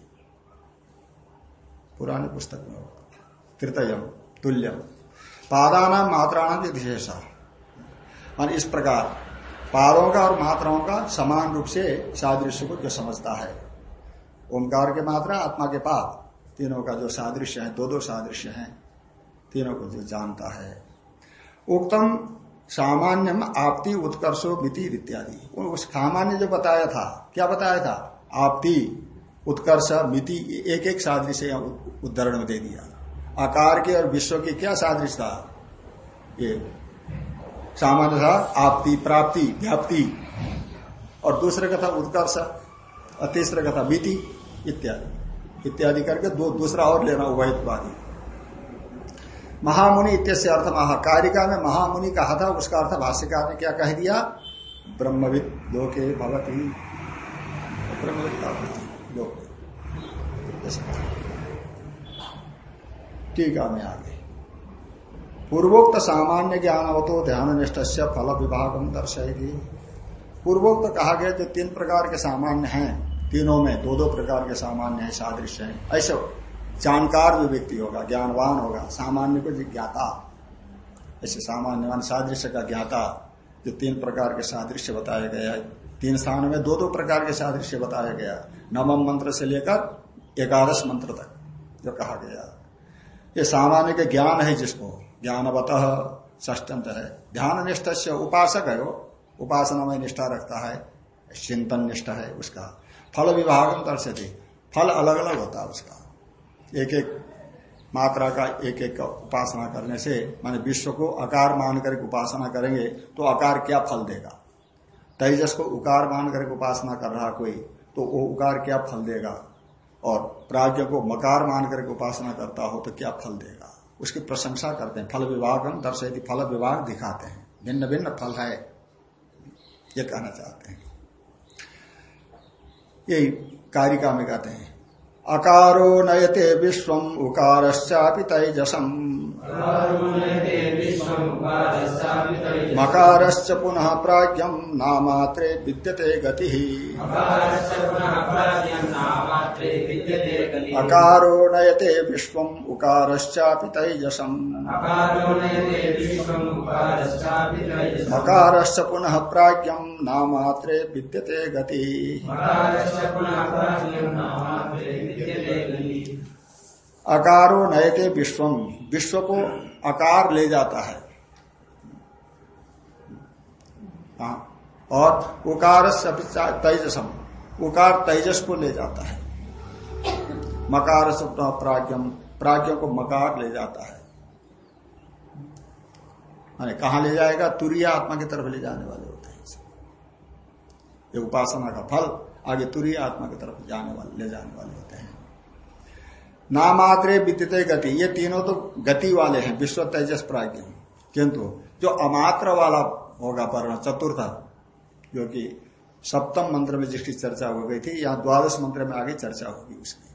पुराने पुस्तक में होगा। त्रितयम तुल्यम। पादाना मात्राणाम विशेषा। इस प्रकार पादों का और मात्राओं का समान रूप से सादृश्य को जो समझता है। ओंकार के मात्रा, आत्मा के पाद, तीनों का जो सादृश्य है दो दो सादृश्य हैं, तीनों को जो जानता है। उत्तम सामान्य आपती उत्कर्षो मिति इत्यादि। सामान्य जो बताया था, क्या बताया था? आपती, उत्कर्ष, मिति एक एक सादृश्य उदाहरण में दे दिया। आकार के और विश्व के क्या सादृश था? ये सामान्य था आपती, प्राप्ति, व्याप्ति, और दूसरे का था उत्कर्ष, और तीसरे का था मिति, इत्यादि। इत्यादि करके दो, दूसरा और लेना उभयवादी महामुनि इत्यस्य अर्थ महाकारिका में महामुनि कहा था उसका अर्थ भाष्यकार ने क्या कह दिया? ब्रह्मविद लोके लोक। टीका में आगे। पूर्वोक्त सामान्य ज्ञान हो तो ध्यान निष्ठ से फल विभाग दर्शाएगी पूर्वोक्त कहा गया, जो तीन प्रकार के सामान्य हैं, तीनों में दो दो प्रकार के सामान्य है, सादृश्य है, ऐसे जानकार जो व्यक्ति होगा, ज्ञानवान होगा, सामान्य को ज्ञाता ऐसे सामान्यवान सादृश्य का ज्ञाता, जो तीन प्रकार के सादृश्य बताया गया है। तीन स्थानों में दो दो प्रकार के सादृश्य बताया गया। नवम मंत्र से लेकर एकादश मंत्र तक, जो कहा गया। ये सामान्य के ज्ञान है जिसको, ज्ञानवत ष्टंत है ध्यान निष्ठ से उपासक है वो, उपासना में निष्ठा रखता है, चिंतन निष्ठा है उसका। फल विभागम फल अलग अलग होता है उसका। एक एक मात्रा का एक एक का उपासना करने से, माने विश्व को आकार मान करके उपासना करेंगे तो आकार क्या फल देगा? तेजस को उकार मान करके उपासना कर रहा कोई तो वो उकार क्या फल देगा? और प्राज्ञ को मकार मान करके उपासना करता हो तो क्या फल देगा? उसकी प्रशंसा करते हैं। फल विभाग हम दर्शयती फल विभाग दिखाते हैं। भिन्न भिन्न फल है, ये कहना चाहते हैं। यही कारिका में कहते हैं। अकारो नयते विश्व उकारश्चापि तैजसम। मकारश्च पुनः प्राज्ञम नामात्रे विद्यते गति। अकारो नयते विश्व उकारश्चापि तैजसम। मकारश्च पुनः प्राज्ञम नामात्रे विद्यते गति। अकारो नयते विश्वम। विश्व को आकार ले जाता है। हाँ, और उकार तेजसम। उकार तेजस को ले जाता है। मकार से प्राज्ञम। प्राज्ञ को मकार ले जाता है। कहा ले जाएगा? तुरिया आत्मा की तरफ़ ले जाने वाले होते हैं ये उपासना का फल आगे तुरीय आत्मा की तरफ़ जाने वाले ले जाने वाले नामात्रे विद्युत गति। ये तीनों तो गति वाले हैं, विश्व तेजस प्राज्ञ किंतु जो अमात्र वाला होगा पर चतुर्थ, जो कि सप्तम मंत्र में जिसकी चर्चा हो गई थी यहाँ द्वादश मंत्र में आगे चर्चा होगी उसकी।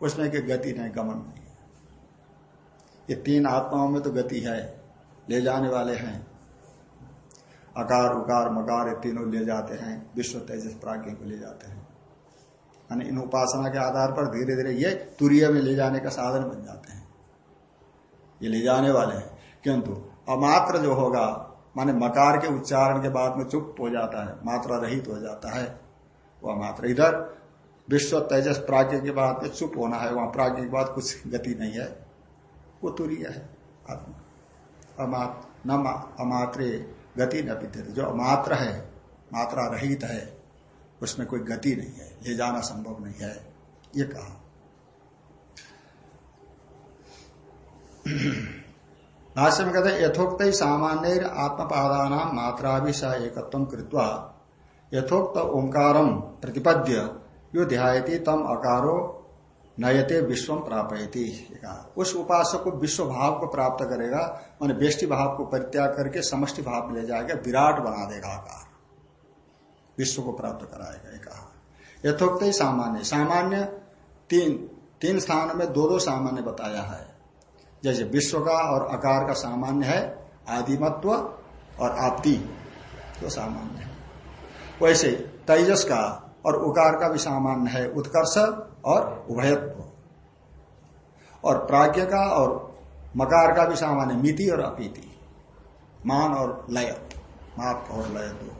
उसमें कि गति नहीं, गमन नहीं ये तीन आत्माओं में तो गति है, ले जाने वाले हैं। अकार, उकार, मकार, ये तीनों ले जाते हैं, विश्व तेजस प्राज्ञ को ले जाते हैं। यानी इन उपासना के आधार पर धीरे धीरे ये तुरीय में ले जाने का साधन बन जाते हैं। ये ले जाने वाले हैं। किंतु अमात्र जो होगा, माने मकार के उच्चारण के बाद में चुप हो जाता है, मात्रा रहित हो जाता है, वह मात्र इधर। विश्व तेजस प्राज्ञ के बाद में चुप होना है, वहाँ प्राज्ञ के बाद कुछ गति नहीं है। वो तुरीय है, आत्मा। अमात्र, न अमात्रे गति न जो अमात्र है, मात्रा रहित है उसमें कोई गति नहीं है, ले जाना संभव नहीं है, ये कहा। भाष्य में कहते यथोक्त ही सामान्य आत्मपादान मात्रा भी स एकत्व कृत्वा, यथोक्त ओंकार प्रतिपद्य, यो ध्यायती तम अकारो नयते विश्व प्रापयती उस उपासक को विश्व भाव को प्राप्त करेगा, मान बेष्टि भाव को परित्याग करके समष्टि भाव ले जाएगा, विराट बना देगा आकार। विश्व को प्राप्त कराएगा कहा। यथोक्त ही सामान्य सामान्य तीन तीन स्थानों में दो दो सामान्य बताया है। जैसे विश्व का और आकार का सामान्य है, आदिमत्व और आपती तो सामान्य है। वैसे तेजस का और उकार का भी सामान्य है, उत्कर्ष और उभयत्व। और प्राज्ञ का और मकार का भी सामान्य, मिति और अपीति। मान और लय माप और लय दो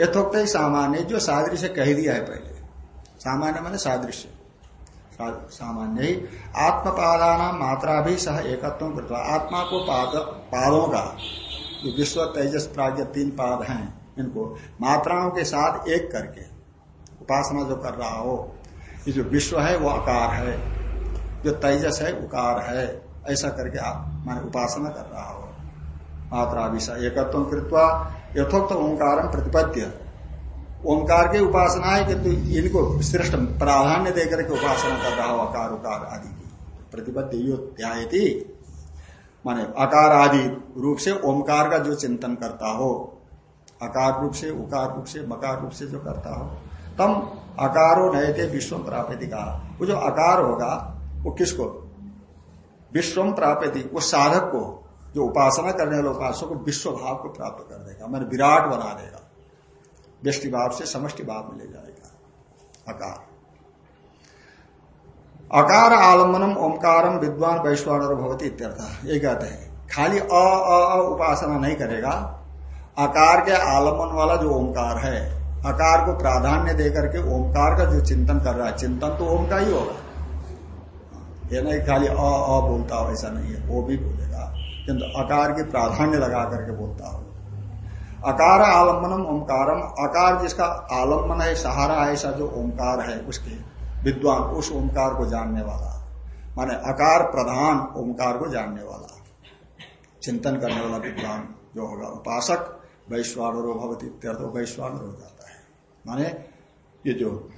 यथोक्त ही सामान्य, जो सादृश्य कह दिया है पहले। सामान्य मैंने सादृश्य। सामान्य ही। आत्मपादाना मात्रा भी सह एकत्व करता आत्मा को पाद, पादों का, जो विश्व, तेजस प्राज्ञ तीन पाद हैं, इनको मात्राओं के साथ एक करके उपासना जो कर रहा हो, ये जो विश्व है, वो आकार है। जो तेजस है, उकार है। ऐसा करके आप, माने उपासना कर रहा हो। मात्रा विषय एकत्व कृत्वा यथोक्त ओंकार प्रतिपद्य। ओंकार की उपासना है कि तो इनको श्रेष्ठ प्राधान्य देकर के उपासना कर रहा हो आकार उकार आदि की। प्रतिपद्य यो ध्यायती। माने आकार आदि रूप से ओंकार का जो चिंतन करता हो आकार रूप से, उकार रूप से, मकार रूप से जो करता हो, तम अकारो नए थे विश्व प्राप्ति कहा वो जो आकार होगा, वो किसको? विश्वम प्राप्ति उस साधक को। जो उपासना करने वाले उपासक को विश्व भाव को प्राप्त कर देगा, मैंने विराट बना देगा। व्यष्टि भाव से समष्टि भाव में ले जाएगा। अकार। अकार आलम्बनम, ओंकारम, विद्वान वैश्वानर भवती इत्यर्थ। ये कहते हैं, खाली अ उपासना नहीं करेगा। आकार के आलंबन वाला जो ओंकार है आकार को प्राधान्य देकर के ओंकार का जो चिंतन कर रहा है, चिंतन तो ओम का ही होगा। ये नहीं खाली अ बोलता हो, ऐसा नहीं है, वो भी बोलेगा किंतु आकार की प्राधान्य लगा करके बोलता हो। अकार आलम्बनम ओंकारम, आकार जिसका आलंबन है, सहारा है, ऐसा जो ओंकार है, उसके विद्वान उस ओंकार को जानने वाला। माने आकार प्रधान ओंकार को जानने वाला। चिंतन करने वाला विद्वान जो होगा, उपासक, वैश्वानरो भवती वैश्वानर हो जाता है। माने ये जो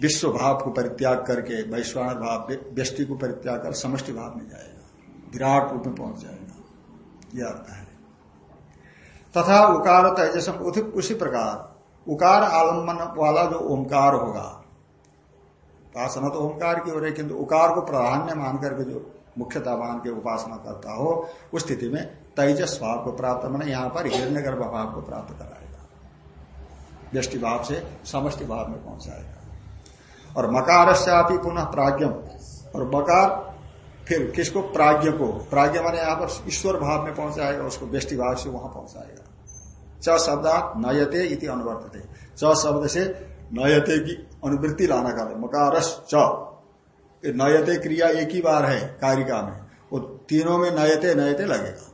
विश्व भाव को परित्याग करके वैश्वान भाव, व्यष्टि को परित्याग कर, समष्टि भाव में जाएगा। विराट रूप में पहुँच जाएगा। यह अर्थ है। तथा उकार तेजसम उसी प्रकार उकार आलंबन वाला जो ओंकार होगा, उपासना तो ओंकार की हो रही किंतु उकार को प्राधान्य मान करके जो मुख्यता मान के उपासना करता हो, उस स्थिति में तेजस भाव को प्राप्त मैंने यहाँ पर हिरण्य गर्भ भाव को प्राप्त कराएगा। व्यष्टि भाव से समष्टि भाव में पहुंचाएगा और मकार पुनः प्राज्ञम। और मकार फिर किसको? प्राज्ञ को। प्राज्ञ माने यहाँ पर ईश्वर भाव में पहुंचाएगा, उसको व्यष्टि भाव से वहाँ पहुंचाएगा। च शब्दात नयते इति अनुवर्तते। च शब्द से नयते की अनुवृत्ति लाना का मकारस च। नयते क्रिया एक ही बार है कारिका में। वो तीनों में नयते नयते लगेगा।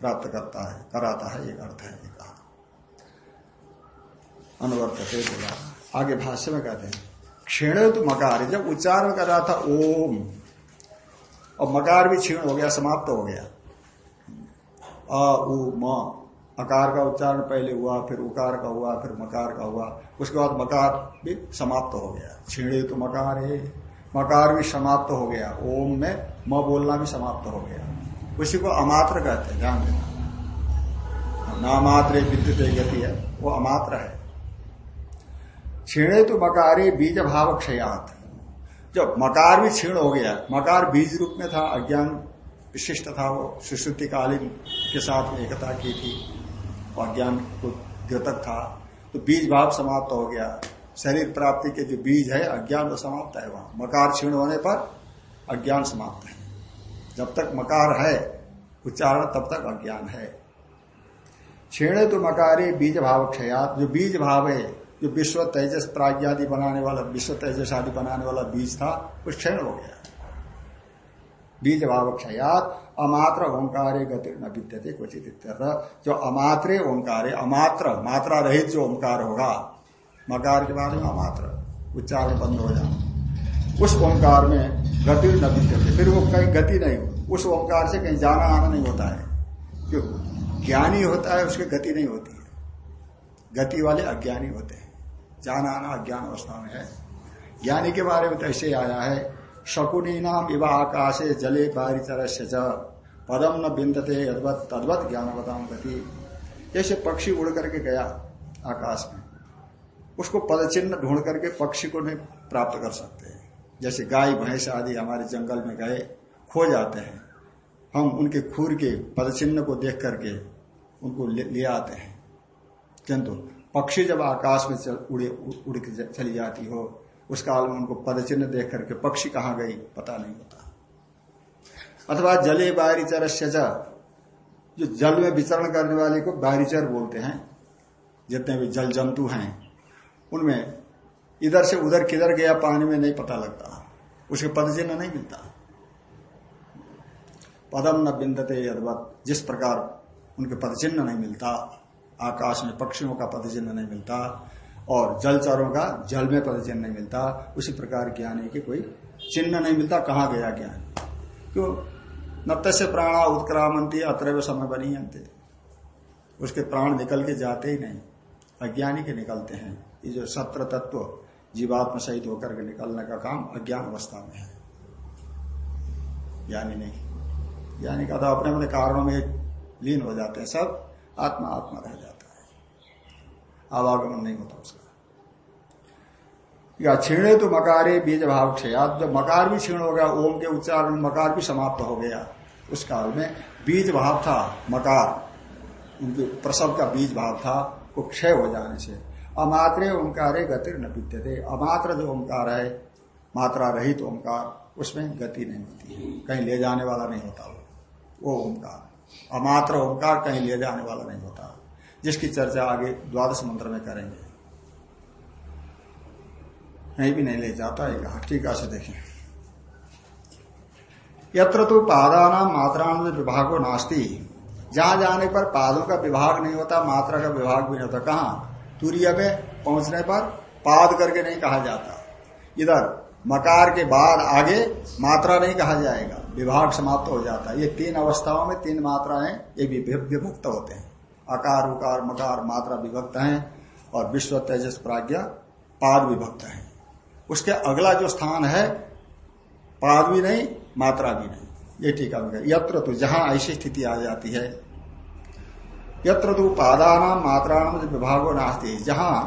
प्राप्त करता है, कराता है एक अर्थ है कहा। अनुवर्तते बोला। आगे भाष्य में कहते हैं क्षीण तो मकार। जब उच्चारण कर रहा था, ओम। और मकार भी क्षीण हो गया, समाप्त हो गया। अ उ म, अकार का उच्चारण पहले हुआ, फिर उकार का हुआ, फिर मकार का हुआ, उसके बाद मकार भी समाप्त हो गया। छीणे तो मकार है, मकार भी समाप्त हो गया, ओम में म बोलना भी समाप्त हो गया। उसी को अमात्र कहते हैं, ध्यान देना। नामात्र विद्युत गति है, वो अमात्र है। क्षीणे तो मकारे बीज भाव क्षयात जब मकार भी क्षीण हो गया, मकार बीज रूप में था, अज्ञान विशिष्ट था, वो सुश्रुति कालीन के साथ में एकता की थी अज्ञान को द्योतक था तो बीज भाव समाप्त हो गया। शरीर प्राप्ति के जो बीज है, अज्ञान वो समाप्त है वहाँ। मकार क्षीण होने पर अज्ञान समाप्त है। जब तक मकार है, उच्चारण तब तक अज्ञान है। क्षीण तो मकारे बीज भाव क्षयात, जो बीज भाव है जो विश्व तेजस प्राज्ञादि बनाने वाला, विश्व तेजस आदि बनाने वाला बीज था, वो क्षण हो गया। बीज भाव क्षयात अमात्र ओंकार गति क्वचित जो अमात्रे ओंकार, अमात्र मात्रा रहित जो ओंकार होगा मकार के बाद में अमात्र, उच्चारण बंद हो जाना। उस ओंकार में गति न विद्यते, फिर वो कहीं गति नहीं हो। उस ओंकार से कहीं जाना आना नहीं होता है। जो ज्ञानी होता है, उसकी गति नहीं होती है। गति वाले अज्ञानी होते हैं। जाना आना अज्ञान अवस्था में है। ज्ञानी के बारे में तो ऐसे आया है शकुनी नाम इवा आकाशे जले पारिचर पदम न बिंदते तद्वत ज्ञान बताऊ गति। जैसे पक्षी उड़ करके गया आकाश में उसको पद चिन्ह ढूंढ करके पक्षी को नहीं प्राप्त कर सकते जैसे गाय भैंस आदि हमारे जंगल में गए खो जाते हैं। हम उनके खूर के पद चिन्ह को देख करके उनको ले, ले आते हैं। किंतु पक्षी जब आकाश में चल, उड़े उड़ के चली जाती हो उस काल में उनको पद चिन्ह देख करके पक्षी कहाँ गई पता नहीं होता। अथवा जले बारिचर जो जल में विचरण करने वाले को बारिचर बोलते हैं जितने भी जल जंतु हैं उनमें इधर से उधर किधर गया पानी में नहीं पता लगता उसके पद चिन्ह नहीं मिलता। पदम न बिंदते अद्वत जिस प्रकार उनके पद चिन्ह नहीं मिलता आकाश में पक्षियों का पदचिन्ह नहीं मिलता और जलचरों का जल में पदचिन्ह नहीं मिलता। उसी प्रकार ज्ञानी कि कोई चिन्ह नहीं मिलता। कहाँ गया ज्ञान? क्यों? नत्य से प्राणा उत्क्रामंती अत्र समय बनी अंत उसके प्राण निकल के जाते ही नहीं। अज्ञानी के निकलते हैं। ये जो सत्र तत्व जीवात्म सहित होकर के निकलने का काम अज्ञान अवस्था में है। ज्ञानी नहीं। ज्ञानी का तो अपने अपने कारणों में लीन हो जाते हैं सब। आत्मा आत्मा रह जाता आवागमन नहीं होता उसका। या छीणे तो मकारे बीज भाव क्षयात जब मकार भी छीण हो गया, ओम के उच्चारण मकार भी समाप्त हो गया। उस काल में बीज भाव था मकार। उनके प्रसव का बीज भाव था, वो क्षय हो जाने से। अमात्रे ओंकारे गतिर न पीते थे अमात्र जो ओंकार है, मात्रा रहित तो ओंकार, उसमें गति नहीं होती है। कहीं ले जाने वाला नहीं होता वो ओंकार। अमात्र ओंकार कहीं ले जाने वाला नहीं होता। जिसकी चर्चा आगे द्वादश मंत्र में करेंगे। नहीं भी नहीं ले, जाता है कहा? टीका से देखें। यत्र तो पादाना मात्राण विभाग नास्ती। जहाँ जाने पर पादों का विभाग नहीं होता, मात्रा का विभाग भी नहीं होता। कहा? तूर्य में पहुँचने पर पाद करके नहीं कहा जाता। इधर, मकार के बाद आगे मात्रा नहीं कहा जाएगा। विभाग समाप्त हो जाता है। ये तीन अवस्थाओं में तीन मात्राएँ ये विभक्त होते हैं। आकार उकार, मकार, मात्रा विभक्त हैं और विश्व तेजस प्राज्ञा पाद विभक्त है। उसके अगला जो स्थान है, पाद भी नहीं, मात्रा भी नहीं। ये टीका में यत्र तो जहाँ ऐसी स्थिति आ जाती है, यत्र तो मात्राणाम विभाग नास्ती। जहाँ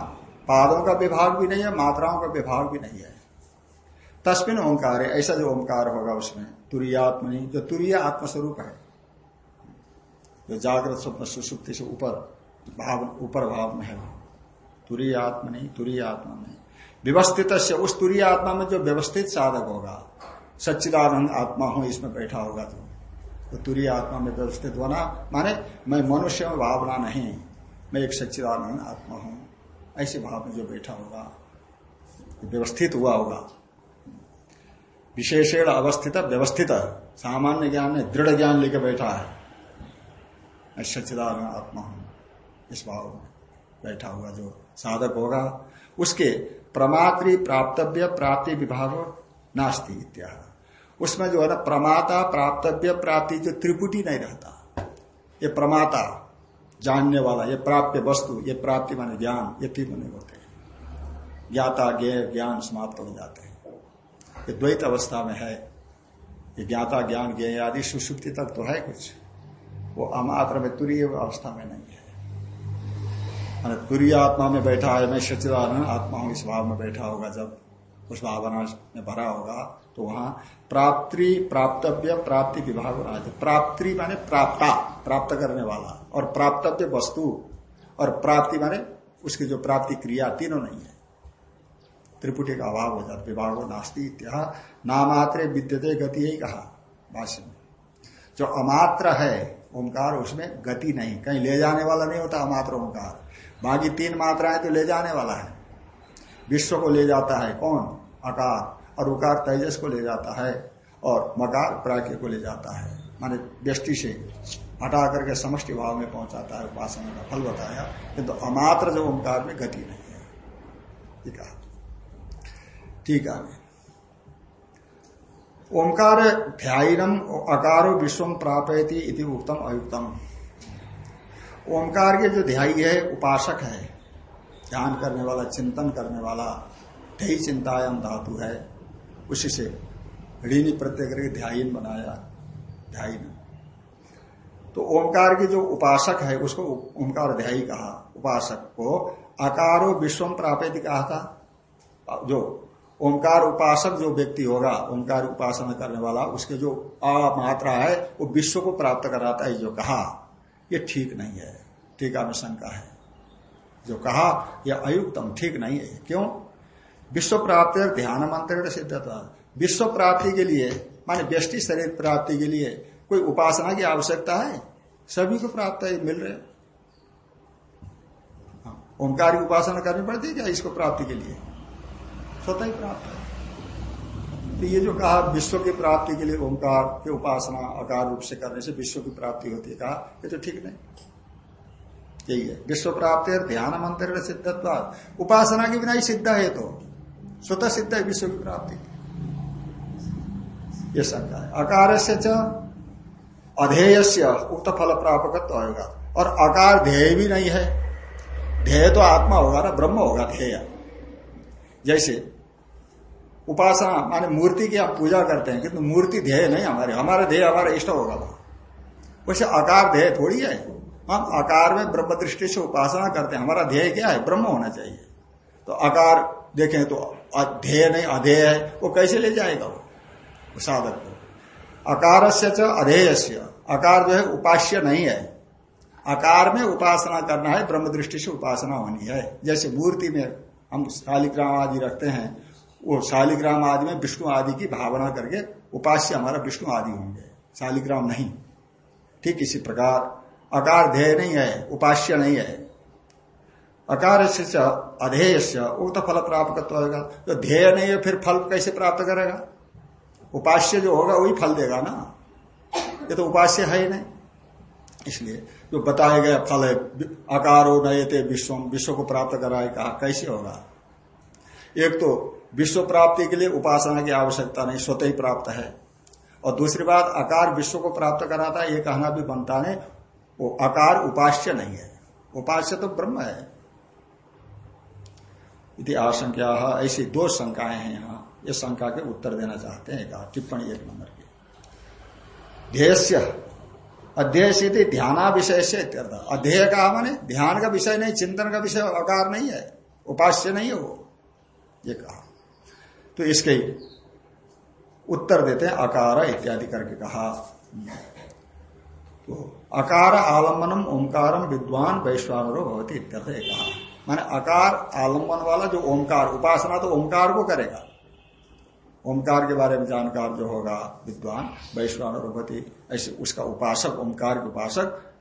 पादों का विभाग भी नहीं है, मात्राओं का विभाग भी नहीं है। तस्मिन ओंकार है ऐसा जो ओंकार होगा उसमें, तुरीयात्मनि, जो तुरीय आत्मस्वरूप है जो जागृत स्वप्न सुसुप्ति से ऊपर भाव ऊपर भाव में है तुरीय नहीं तुरीय आत्मा में। व्यवस्थित उस तुरीय आत्मा में जो व्यवस्थित साधक होगा सच्चिदानंद आत्मा हूँ इसमें बैठा होगा तो, तो तुरीय आत्मा में व्यवस्थित होना माने मैं मनुष्य में भावना नहीं मैं एक सच्चिदानंद आत्मा हूँ। ऐसे भाव में जो बैठा होगा व्यवस्थित हुआ होगा। विशेषण अवस्थित व्यवस्थित। सामान्य ज्ञान में दृढ़ ज्ञान लेकर बैठा है। मैं सच्चिदानंद आत्मा हूँ। इस भाव में बैठा हुआ जो साधक होगा, उसके प्रमात्री प्राप्तव्य प्राप्ति विभाग नास्ती इत्या उसमें जो है ना, प्रमाता प्राप्तव्य प्राप्ति जो त्रिपुटी नहीं रहता। ये प्रमाता जानने वाला, ये प्राप्य वस्तु, ये प्राप्ति माने ज्ञान, ये तीन नहीं होते ज्ञाता ज्ञ ज्ञान समाप्त हो जाते हैं। ये द्वैत अवस्था में है। ये ज्ञाता, ज्ञान ज्ञ आदि सुसुप्ति तक तो है कुछ। वो अमात्र में तुरीय अवस्था में नहीं है। तुरीय आत्मा में बैठा है, मैं सचिदानंद आत्मा हूँ, इस भाव में बैठा होगा। जब उस भावना में भरा होगा तो वहाँ प्राप्ति, प्राप्तव्य, प्राप्ति विभाग होना प्राप्ति माने प्राप्ता, प्राप्त करने वाला, और प्राप्तव्य वस्तु, और प्राप्ति माने उसकी जो प्राप्ति क्रिया तीनों नहीं है। त्रिपुटी का अभाव हो जाता विभाग नास्ती इत्या नामात्रे विद्यते गति ही कहा भाष्य जो अमात्र है ओंकार उसमें गति नहीं, कहीं ले जाने वाला नहीं होता अमात्र ओंकार। बाकी तीन मात्राएँ तो ले जाने वाला है, विश्व को ले जाता है कौन? अकार, और उकार तेजस को ले जाता है, और मकार प्राग्ञ को ले जाता है। माने दृष्टि से हटा करके समष्टि भाव में पहुंचाता है उपासना का फल बताया, किंतु अमात्र जो ओंकार में गति नहीं है। ठीक है? ठीक है। ओंकार ध्यानम अकारो विश्व प्रापयती इति उत्तम अयुक्तम। ओंकार के जो ध्यायी है, उपासक है, ध्यान करने वाला, चिंतन करने वाला, ध्यय चिंतायम धातु है, उसी से ऋणी प्रत्यय करके ध्यान बनाया ध्यान तो ओंकार के जो उपासक है, उसको ओंकार ध्यायी कहा, उपासक को अकारो विश्वम प्राप्ति कहा था, जो ओंकार उपासक जो व्यक्ति होगा ओंकार उपासना करने वाला उसके जो अ मात्रा है वो विश्व को प्राप्त कराता है जो कहा ये ठीक नहीं है। टीका में शंका है। जो कहा यह अयुक्तम ठीक नहीं है। क्यों? विश्व प्राप्ति ध्यान मंत्र सिद्धता विश्व प्राप्ति के लिए माने व्यष्टि शरीर प्राप्ति के लिए कोई उपासना की आवश्यकता है? सभी को प्राप्त है मिल रहे हाँ, ओंकार की उपासना करनी पड़ती है क्या इसको प्राप्ति के लिए? स्वतः ही प्राप्त है। तो ये जो कहा, विश्व की प्राप्ति के लिए ओंकार की उपासना आकार रूप से करने से विश्व की प्राप्ति होती है, कहा, ये तो ठीक नहीं। यही है। विश्व प्राप्ति ध्यान मंत्र सिद्धत्व उपासना की बिना ही सिद्ध है तो स्वतः सिद्ध है, विश्व की प्राप्ति। ये शंका है। अकार से अधेय उक्त फल प्रापक होगा। और अकार ध्येय भी नहीं है। ध्येय तो आत्मा होगा ना, ब्रह्म होगा, ध्येय। जैसे उपासना, माने मूर्ति की आप पूजा करते हैं, किंतु मूर्ति ध्येय नहीं हमारे, हमारा ध्येय, हमारा इष्ट होगा वहाँ वैसे आकार ध्येय थोड़ी है। हम आकार में ब्रह्म दृष्टि से उपासना करते हैं, हमारा ध्येय क्या है? ब्रह्म होना चाहिए। तो आकार देखें तो अध्यय नहीं अधेय है, वो कैसे ले जाएगा वो? साधक को। अकार से अधेय से जो है, उपास्य नहीं है। आकार में उपासना करना है ब्रह्म दृष्टि से उपासना होनी है। जैसे मूर्ति में हम शालिग्राम आदि रखते हैं वो शालिग्राम आदि में विष्णु आदि की भावना करके उपास्य हमारा विष्णु आदि होंगे। शालिग्राम नहीं। ठीक इसी प्रकार, अकार ध्येय नहीं है, उपास्य नहीं है। अकार से अधेय से वो तो फल प्राप्त होगा जो ध्येय नहीं है, फिर फल कैसे प्राप्त करेगा? उपास्य जो होगा, वही फल देगा ना। ये तो उपास्य है ही नहीं। इसलिए जो बताया गया फल है आकारो नए थे विश्व विश्व को प्राप्त कराए, कहा कैसे होगा? एक तो विश्व प्राप्ति के लिए उपासना की आवश्यकता नहीं, स्वतः ही प्राप्त है। और दूसरी बात, आकार विश्व को प्राप्त कराता है, ये कहना भी बनता नहीं, वो आकार उपास्य नहीं है। उपास्य तो ब्रह्म है। इति आशंका ऐसी दो शंकाएँ हैं यहाँ। ये शंका के उत्तर देना चाहते हैं कहा टिप्पणी एक नंबर की। ध्येय अध्यय ध्याना विषय से अध्यय कहा मैंने, ध्यान का विषय नहीं, चिंतन का विषय, आकार नहीं है, उपास्य नहीं है वो, ये कहा। तो इसके उत्तर देते हैं अकार इत्यादि करके कहा। तो अकार आलम्बनम ओंकारम विद्वान वैश्वानरो भवती इत्यर्थ कहा। माने आकार आलंबन वाला जो ओंकार, उपासना तो ओंकार को करेगा। ओंकार के बारे में जानकार जो होगा, विद्वान वैश्वानर भवती, ऐसे उसका उपासक, ओंकार के उपासक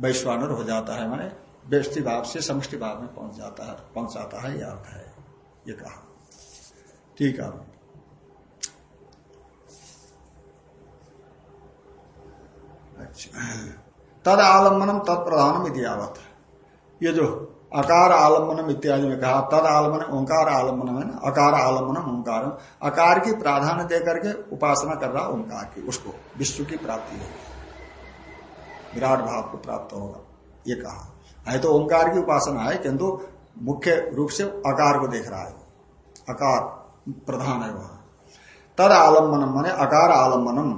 वैश्वानर हो जाता है। माने व्यष्टि भाव से समष्टि भाव में पहुँच जाता है, पहुंचाता है, यह अर्थ है। ये कहा। ठीक है। अच्छा। तद आलम्बनम तत्प्रधानम इतिहावत ये जो अकार आलम्बनम इत्यादि में कहा, तद आलंबन, ओंकार आलम्बनम है ना? अकार आलम्बनम ओंकार अकार की प्राधान्य देकर के उपासना कर रहा ओंकार की, उसको विश्व की प्राप्ति होगी विराट भाव को प्राप्त होगा, ये कहा। है तो ओंकार की उपासना है, किंतु मुख्य रूप से अकार को देख रहा है। अकार प्रधान है वहाँ तद आलम्बनम माने अकार आलम्बनम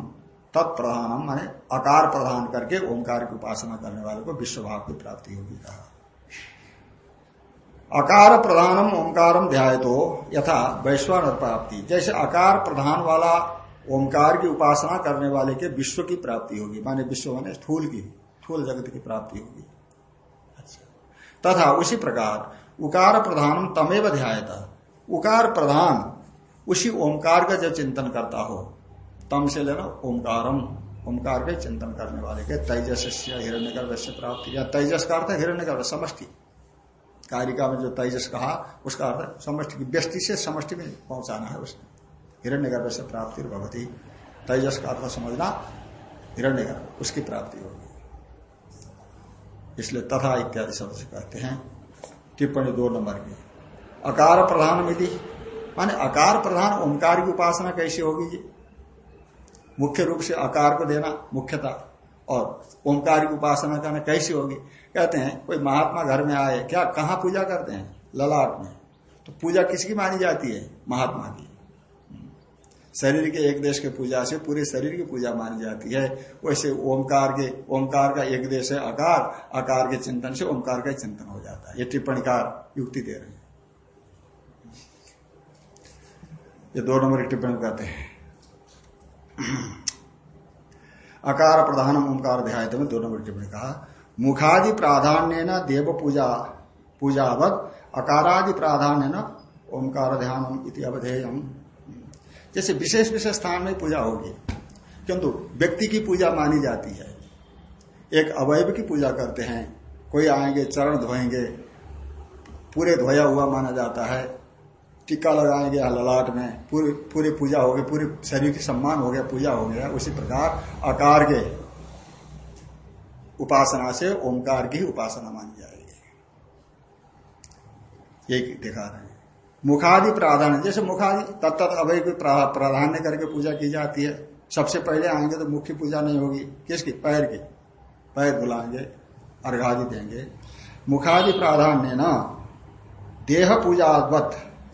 तत्प्रधानम माने अकार प्रधान करके ओंकार की उपासना करने वाले को विश्व भाव की प्राप्ति होगी कहा। अकार प्रधानम ओंकारम ध्याय तो यथा वैश्वान प्राप्ति जैसे अकार प्रधान वाला ओंकार की उपासना करने वाले के विश्व की प्राप्ति होगी, माने विश्व माने स्थूल की, स्थूल जगत की प्राप्ति होगी। अच्छा। तथा उसी प्रकार, उकार प्रधानम तमेव ध्यायता। उकार प्रधान उसी ओंकार का जब चिंतन करता हो, तम से लेना ओंकारम, ओंकार के चिंतन करने वाले के तेजस हिरण्य गर्भ से प्राप्ति, या तेजस का अर्थ हिरण्य गर्भ समष्टि। कारिका में जो तेजस कहा, उसका अर्थ समष्टि की व्यष्टि से समष्टि में पहुंचाना है उसने। हिरण्य गर्भ से प्राप्ति भगवती तेजस का अर्थ समझना हिरण्य गर्भ उसकी प्राप्ति होगी। इसलिए तथा इत्यादि शब्द से कहते हैं। टिप्पणी दो नंबर की। अकार प्रधान विधि माने अकार प्रधान ओंकार की उपासना कैसी होगी मुख्य रूप से आकार को देना, मुख्यता, और ओंकार की उपासना करना कैसी होगी? कहते हैं, कोई महात्मा घर में आए, क्या, कहाँ पूजा करते हैं? ललाट में। तो पूजा किसकी मानी जाती है? महात्मा की। शरीर के एक देश के पूजा से पूरे शरीर की पूजा मानी जाती है। वैसे ओंकार के, ओंकार का एक देश है आकार आकार के चिंतन से ओंकार का चिंतन हो जाता है। ये टिप्पणीकार युक्ति दे रहे हैं। ये दो नंबर टिप्पणी कहते हैं। अकार प्रधान ओंकार ध्याय में दो नंबर टिप्पणी कहा, मुखादि प्राधान्य न देव पूजा, पूजावत, अकारादि प्राधान्य न ओंकार ध्यान इति अवधेयम। जैसे विशेष विशेष स्थान में पूजा होगी, किंतु व्यक्ति की पूजा मानी जाती है। एक अवयव की पूजा करते हैं, कोई आएँगे, चरण धोएँगे, पूरे धोया हुआ माना जाता है टीका लगाएँगे ललाट में। पूरी पूरी पूजा हो गई, पूरे शरीर की सम्मान हो गया, पूजा हो गया, उसी प्रकार आकार के उपासना से ओंकार की उपासना मानी जाएगी। यही दिखा रहे हैं। मुखादि प्राधान्य, जैसे मुखादि तत्त अवय की प्राधान्य करके पूजा की जाती है, सबसे पहले आएँगे तो मुख्य पूजा नहीं होगी। किसकी? पैर की। पैर बुलाएँगे, अर्घादि देंगे। मुखादि प्राधान्य न, देह पूजा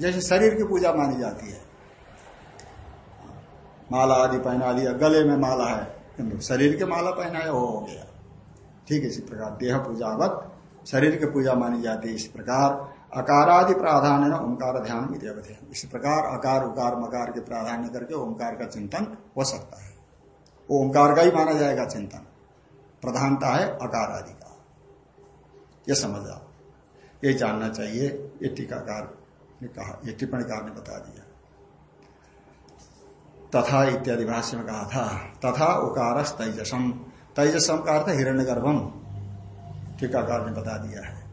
जैसे शरीर की पूजा मानी जाती है। माला आदि पहना लिया, गले में माला है शरीर के माला पहना है हो गया। ठीक है, इसी प्रकार देह पूजावत शरीर की पूजा मानी जाती है, इस प्रकार अकारादि प्राधान्य न ओंकार ध्यान भी देवते इस प्रकार अकार, उकार, मकार के प्राधान्य करके ओंकार का चिंतन हो सकता है। वो ओंकार का ही माना जाएगा चिंतन। प्रधानता है अकार आदि का। यह समझ आप ये जानना चाहिए, ये टीकाकार ने कहा, ये टिप्पणीकार ने बता दिया। तथा इत्यादि भाष्य में कहा था, तथा उकार तेजसम। तेजसम का अर्थ हिरण्य गर्भम टीकाकार ने बता दिया है।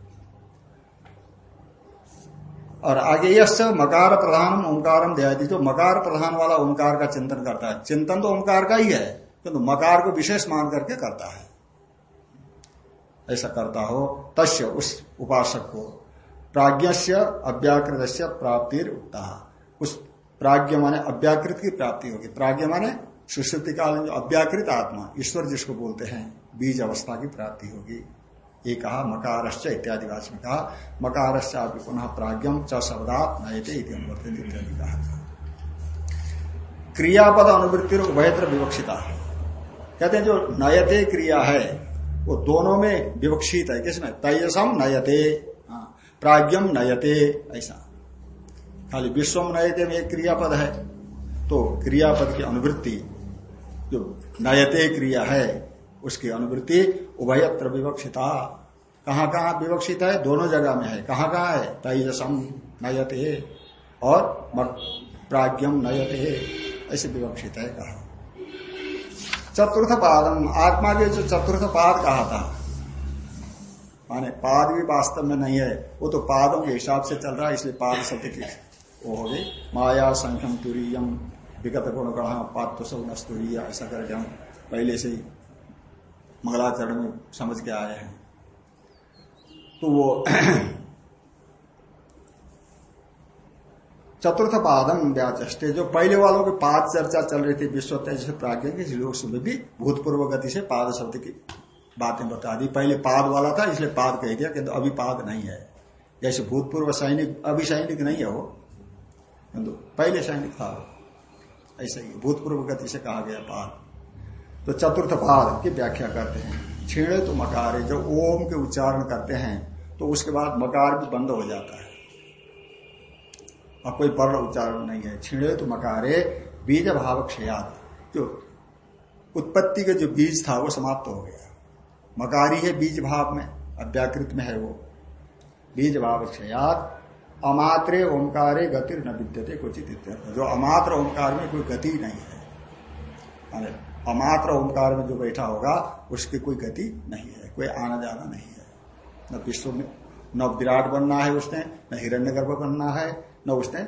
और आगे यश, मकार प्रधान दयादि, जो मकार प्रधान वाला ओंकार का चिंतन करता है। चिंतन तो ओंकार का ही है, किंतु तो मकार को विशेष मान करके करता है। ऐसा करता हो, तस्य उस उपासक को प्राज्ञ अव्याकृत प्राप्ति उठता उस प्राज्ञ माने अव्याकृत की प्राप्ति होगी। प्राज्ञ माने सुश्रुति काल में जो अव्याकृत आत्मा, ईश्वर जिसको बोलते हैं, बीज अवस्था की प्राप्ति होगी। ये कहा मकारश्च इत्यादि भाष में कहा, मकारश्च आप पुनः प्राज्ञम च शब्दात नयते इत्यादि कहा। क्रियापद अनुवृत्ति उभयत्र विवक्षिता। कहते हैं जो नयते क्रिया है, वो दोनों में विवक्षित है। किसमें? तयसम नयते प्राज्ञम नयते, ऐसा। खाली विश्वम नयते में एक क्रियापद है। तो क्रियापद की अनुवृत्ति, जो नयते क्रिया है, उसकी अनुवृत्ति उभयत्र विवक्षिता। कहाँ कहाँ विवक्षित है? दोनों जगह में है। कहाँ कहाँ है? तेजसम नयते और प्राज्ञम नयते। ऐसे विवक्षित है कहा। चतुर्थ पादम आत्मा के जो चतुर्थ पाद कहा था माने पाद भी वास्तव में नहीं है, वो तो पादों के हिसाब से चल रहा है, इसलिए पाद शब्द की वो हो गई। माया संख्यम तुरीयम, विगत गुण गढ़ा पाद तो सब नस्तुरीय ऐसा करके हम पहले से ही मंगलाचरण में समझ के आए हैं। तो वो चतुर्थ पादम व्याचे जो पहले वालों के पाद चर्चा चल रही थी विश्व तेज प्राज्ञ के लोग सुबह भी भूतपूर्व गति से पाद शब्द की। बातें बता दी। पहले पाद वाला था, इसलिए पाद कह दिया किंतु अभी पाद नहीं है। जैसे भूतपूर्व सैनिक, अभी सैनिक नहीं है वो। किंतु पहले सैनिक था ऐसा ही भूतपूर्व गति से कहा गया पाद। तो चतुर्थ पाद की व्याख्या करते हैं। छेड़े तो मकार जब ओम के उच्चारण करते हैं तो उसके बाद मकार भी बंद हो जाता है। और कोई पर्ण उच्चारण नहीं है। छिड़े तो मकारे बीज भाव क्षयात। जो उत्पत्ति के जो बीज था, वो समाप्त हो गया। मकारी है बीज भाव में अव्याकृत में है वो। बीज भाव क्षयात, अमात्रे ओंकारे गतिर न विद्यते क्वचित जो अमात्र ओंकार में कोई गति नहीं है। अमात्र ओंकार में जो बैठा होगा, उसकी कोई गति नहीं है, कोई आना जाना नहीं है। न विश्व में, न विराट बनना है उसने, न हिरण्यगर्भ बनना है, न उसने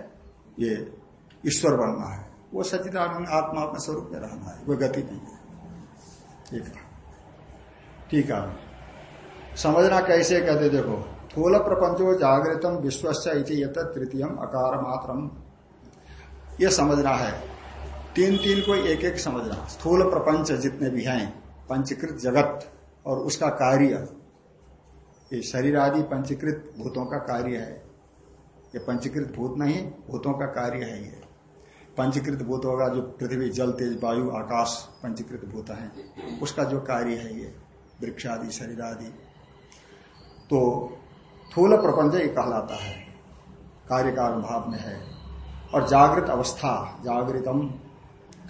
ये ईश्वर बनना है। वो सचिदानंद आत्मा अपने स्वरूप में रहना है, कोई गति नहीं है। ठीक है है समझना कैसे कहते देखो थूल प्रपंचो जागृतम विश्वस्य तृतीयम अकार मात्रम ये समझना है। तीन तीन को एक एक समझना। स्थूल प्रपंच जितने भी हैं, पंचकृत जगत और उसका कार्य। ये शरीर आदि पंचीकृत भूतों का कार्य है। ये पंचीकृत भूत नहीं, भूतों का कार्य है ये। पंचीकृत भूत होगा जो पृथ्वी, जल, तेज, वायु, आकाश, पंचीकृत भूत है। उसका जो कार्य है ये। वृक्ष आदि शरीर आदि तो थूल प्रपंच ये कहलाता है। कार्य कारण भाव में है। और जागृत अवस्था, जागृतम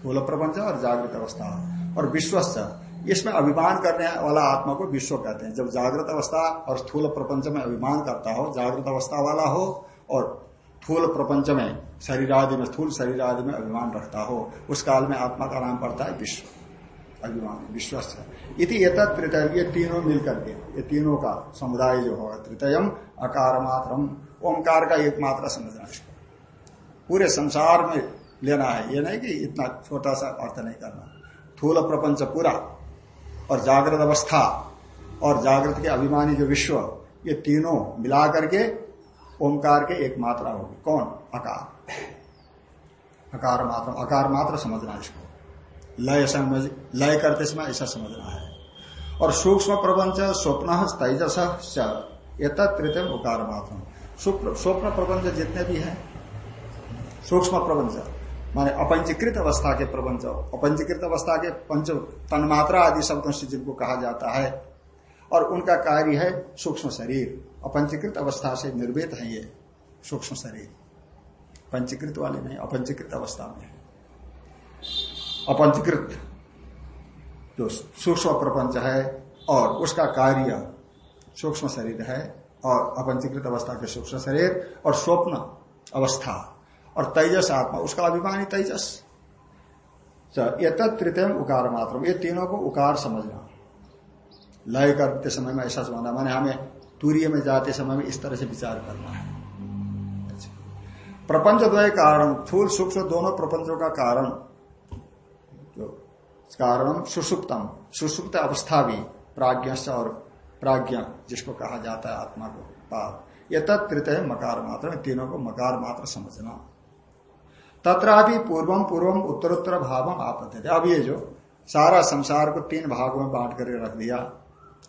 थूल प्रपंच और जागृत अवस्था। और विश्वस्त, इसमें अभिमान करने वाला आत्मा को विश्व कहते हैं। जब जागृत अवस्था और स्थूल प्रपंच में अभिमान करता हो, जागृत अवस्था वाला हो, और थूल प्रपंच में शरीर आदि में स्थूल शरीर आदि में अभिमान रखता हो, उस काल में आत्मा का नाम पड़ता है विश्व। अभिमान, विश्वस्त। इति ये तृतय ये तीनों मिलकर के ये तीनों का समुदाय जो होगा तृतयम अकार मात्रम, ओंकार का एक मात्रा समझना इसको पूरे संसार में लेना है। ये नहीं कि इतना छोटा सा अर्थ नहीं करना। थूल प्रपंच पूरा और जागृत अवस्था और जागृत के अभिमानी जो विश्व, ये तीनों मिला करके ओंकार के एक मात्रा होगी। कौन? अकार। अकार मात्र। अकार मात्र समझना इसको। लय समझ, लय करते समय ऐसा समझना है। और सूक्ष्म प्रपंच, स्वप्न तेजस तृतीय उकार स्वप्न प्रपंच जितने भी हैं, सूक्ष्म प्रपंच, माने अपंजीकृत अवस्था के प्रपंच, अपंजीकृत अवस्था के पंच, तन्मात्रा आदि शब्दों से जिनको कहा जाता है, और उनका कार्य है सूक्ष्म शरीर। अपंचीकृत अवस्था से निर्मित है ये सूक्ष्म शरीर। पंचीकृत वाले नहीं अपंचीकृत अवस्था में अपंचीकृत जो सूक्ष्म प्रपंच है और उसका कार्य सूक्ष्म शरीर है और अपंचीकृत अवस्था के सूक्ष्म शरीर और स्वप्न अवस्था और तेजस आत्मा, उसका अभिमानी तेजस। ये तृतीय उकार मात्र ये तीनों को उकार समझना। लय करते समय में ऐसा समझना, माने हमें तूर्य में जाते समय में इस तरह से विचार करना है। अच्छा। प्रपंच द्वय कारण, फूल, सूक्ष्म दोनों प्रपंचों का कारण। कारण सुसुप्तम सुसुप्त अवस्था भी प्राज्ञ और प्राज्ञ, जिसको कहा जाता है आत्मा को पाप। यह तत्तृतय मकार मात्र तीनों को मकार मात्र समझना। तथा भी पूर्वम पूर्वम उत्तरोत्तर भावम आपत्ति थे। अब ये जो सारा संसार को तीन भागों में बांट कर रख दिया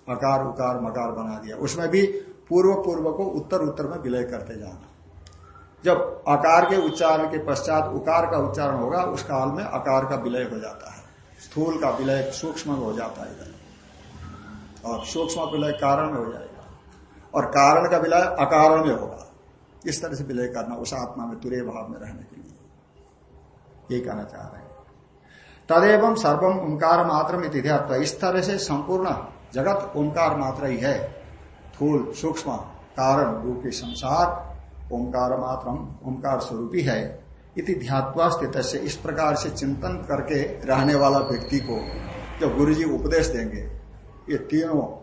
अकार उकार, मकार बना दिया, उसमें भी पूर्व पूर्व को उत्तर उत्तर में विलय करते जाना। जब आकार के उच्चारण के पश्चात उकार का उच्चारण होगा, उस काल में आकार का विलय हो जाता है। स्थूल का विलय सूक्ष्म में हो जाता है और सूक्ष्म विलय कारण में हो जाएगा। और कारण का विलय अकारण में होगा। इस तरह से विलय करना, उस आत्मा में तुरे भाव में रहने के लिए। ये कहना चाह रहे हैं। तदेव सर्वम ओंकार मात्र इतिहात्व इस तरह से संपूर्ण जगत ओंकार मात्र ही है। थूल सूक्ष्म, कारण रूपी संसार ओंकार मात्र ओंकार स्वरूपी है। इति ध्यात्वा स्थित इस प्रकार से चिंतन करके रहने वाला व्यक्ति को जब गुरु जी उपदेश देंगे, ये तीनों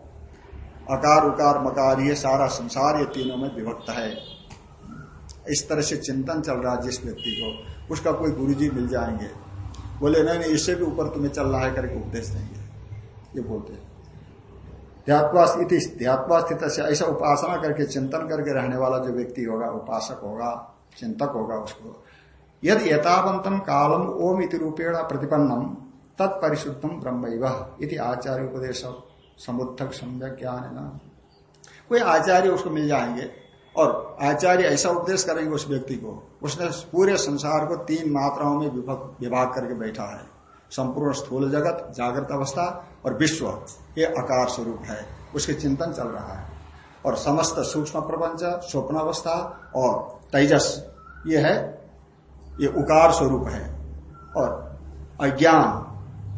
अकार, उकार, मकार, ये सारा संसार, ये तीनों में विभक्त है। इस तरह से चिंतन चल रहा है जिस व्यक्ति को। उसका कोई गुरु जी मिल जाएँगे। बोले, नहीं नहीं, इससे भी ऊपर तुम्हें चल रहा है करके उपदेश देंगे। ये बोलते ध्यात्वा स्थित ऐसा उपासना करके चिंतन करके रहने वाला जो व्यक्ति होगा, उपासक होगा, चिंतक होगा उसको। यदि यथावंतम कालम ओम इति रूपेण प्रतिपन्नम तत्परिशुद्धम ब्रह्म इति आचार्य उपदेश समुत्थक सम्यक ज्ञान कोई आचार्य उसको मिल जाएँगे, और आचार्य ऐसा उपदेश करेंगे उस व्यक्ति को, उसने पूरे संसार को तीन मात्राओं में विभाग करके बैठा है। संपूर्ण स्थूल जगत, जागृत अवस्था और विश्व, ये आकार स्वरूप है। उसके चिंतन चल रहा है। और समस्त सूक्ष्म प्रपंच, स्वप्न अवस्था और तेजस, ये है ये उकार स्वरूप है और अज्ञान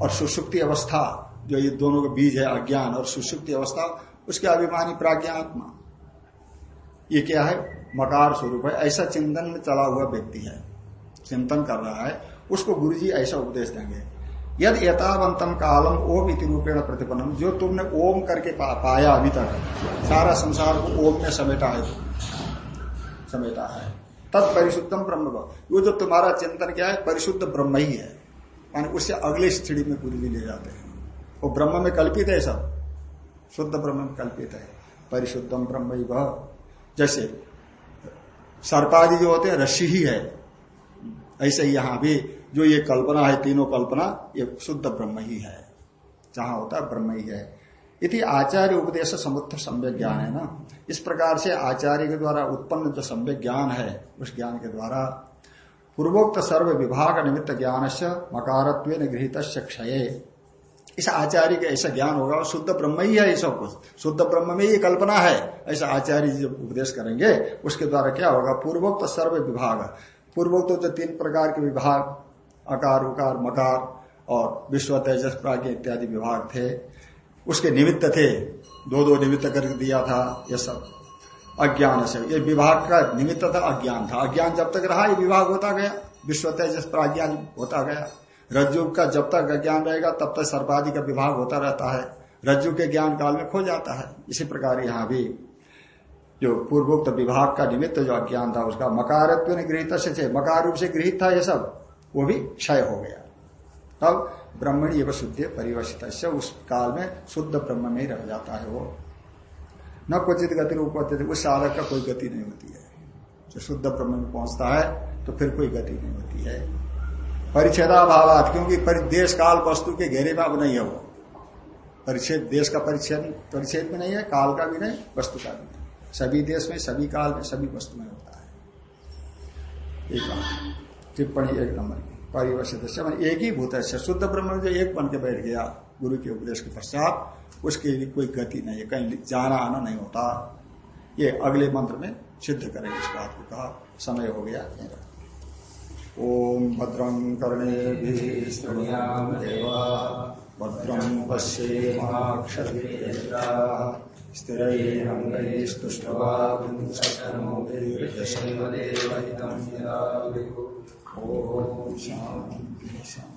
और सुसुप्ति अवस्था जो ये दोनों के बीज है अज्ञान और सुसुप्ति अवस्था उसके अभिमानी प्राज्ञात्मा। ये क्या है? मकार स्वरूप है। ऐसा चिंतन में चला हुआ व्यक्ति है। चिंतन कर रहा है। उसको गुरु जी ऐसा उपदेश देंगे। यद यथावंतम कालम ओम इति रूपेण प्रतिपन्नम। जो तुमने ओम करके पा, पाया अभी तक सारा संसार को ओम में समेटा है। समेटा है। तत्परिशुद्धम ब्रह्म वो जो तुम्हारा चिंतन क्या है, परिशुद्ध ब्रह्म ही है। यानी उससे अगले स्थिति में जी ले जाते हैं। वो ब्रह्म में कल्पित है सब। शुद्ध ब्रह्म में कल्पित है। परिशुद्धम ब्रह्म वह जैसे सर्पादि जो होते हैं रशी ही है। ऐसे यहाँ भी जो ये कल्पना है, तीनों कल्पना, ये शुद्ध ब्रह्म ही है। जहाँ होता है ब्रह्म ही है। इति आचार्य उपदेश समुद्र सम्यक ज्ञान है ना? इस प्रकार से आचार्य के द्वारा उत्पन्न जो सम्यक ज्ञान है, उस ज्ञान के द्वारा पूर्वोक्त सर्व विभाग निमित्त ज्ञान से मकारत्व गृहित क्षय। इस आचार्य का ऐसा ज्ञान होगा और शुद्ध ब्रह्म ही है ये सब कुछ। शुद्ध ब्रह्म में ये कल्पना है, ऐसा आचार्य जी उपदेश करेंगे, उसके द्वारा क्या होगा? पूर्वोक्त सर्व विभाग। पूर्वोक्त जो तीन प्रकार के विभाग, अकार, उकार, मकार और विश्व तेजस प्राज्ञ इत्यादि विभाग थे। उसके निमित्त थे। दो दो निमित्त कर दिया था यह सब। अज्ञान से। ये विभाग का निमित्त था, अज्ञान था। अज्ञान जब तक रहा, ये विभाग होता गया। विश्व तेजस प्राज्ञान होता गया। रज्जु का जब तक अज्ञान रहेगा, तब तक सर्पादि का विभाग होता रहता है। रज्जु के ज्ञान काल में खो जाता है। इसी प्रकार यहाँ भी जो पूर्वोक्त विभाग का निमित्त जो अज्ञान था, उसका मकारत्व ने गृहित से मकार रूप से गृहित था यह सब। वो भी क्षय हो गया। तब ब्रह्मणी एवं शुद्ध परिवर्षित उस काल में शुद्ध ब्रह्म में रह जाता है वो। न क्वचित गति रूप उस साधक का कोई गति नहीं होती है। जो शुद्ध ब्रह्म में पहुँचता है तो फिर कोई गति नहीं होती है। परिच्छेदाभावात, क्योंकि देश काल वस्तु के घेरे में अब नहीं है वो। परिच्छेद, देश का परिच्छेद परिच्छेद में नहीं है, काल का भी नहीं, वस्तु का भी नहीं। सभी देश में, सभी काल में, सभी वस्तु में होता है। एक टिप्पणी एक नंबर की। परिवर्षित मैंने एक ही भूत है शुद्ध ब्रह्म जो एक बन के बैठ गया, गुरु के उपदेश के पश्चात, उसके लिए कोई गति नहीं है, कहीं जाना आना नहीं होता। ये अगले मंत्र में सिद्ध करें इस बात को कहा। समय हो गया मेरा ओम भद्रं कर्णे भद्रम पश्येम्क्षरा स्थिरैरङ्गैस्तुष्टवा ओम शांति शांति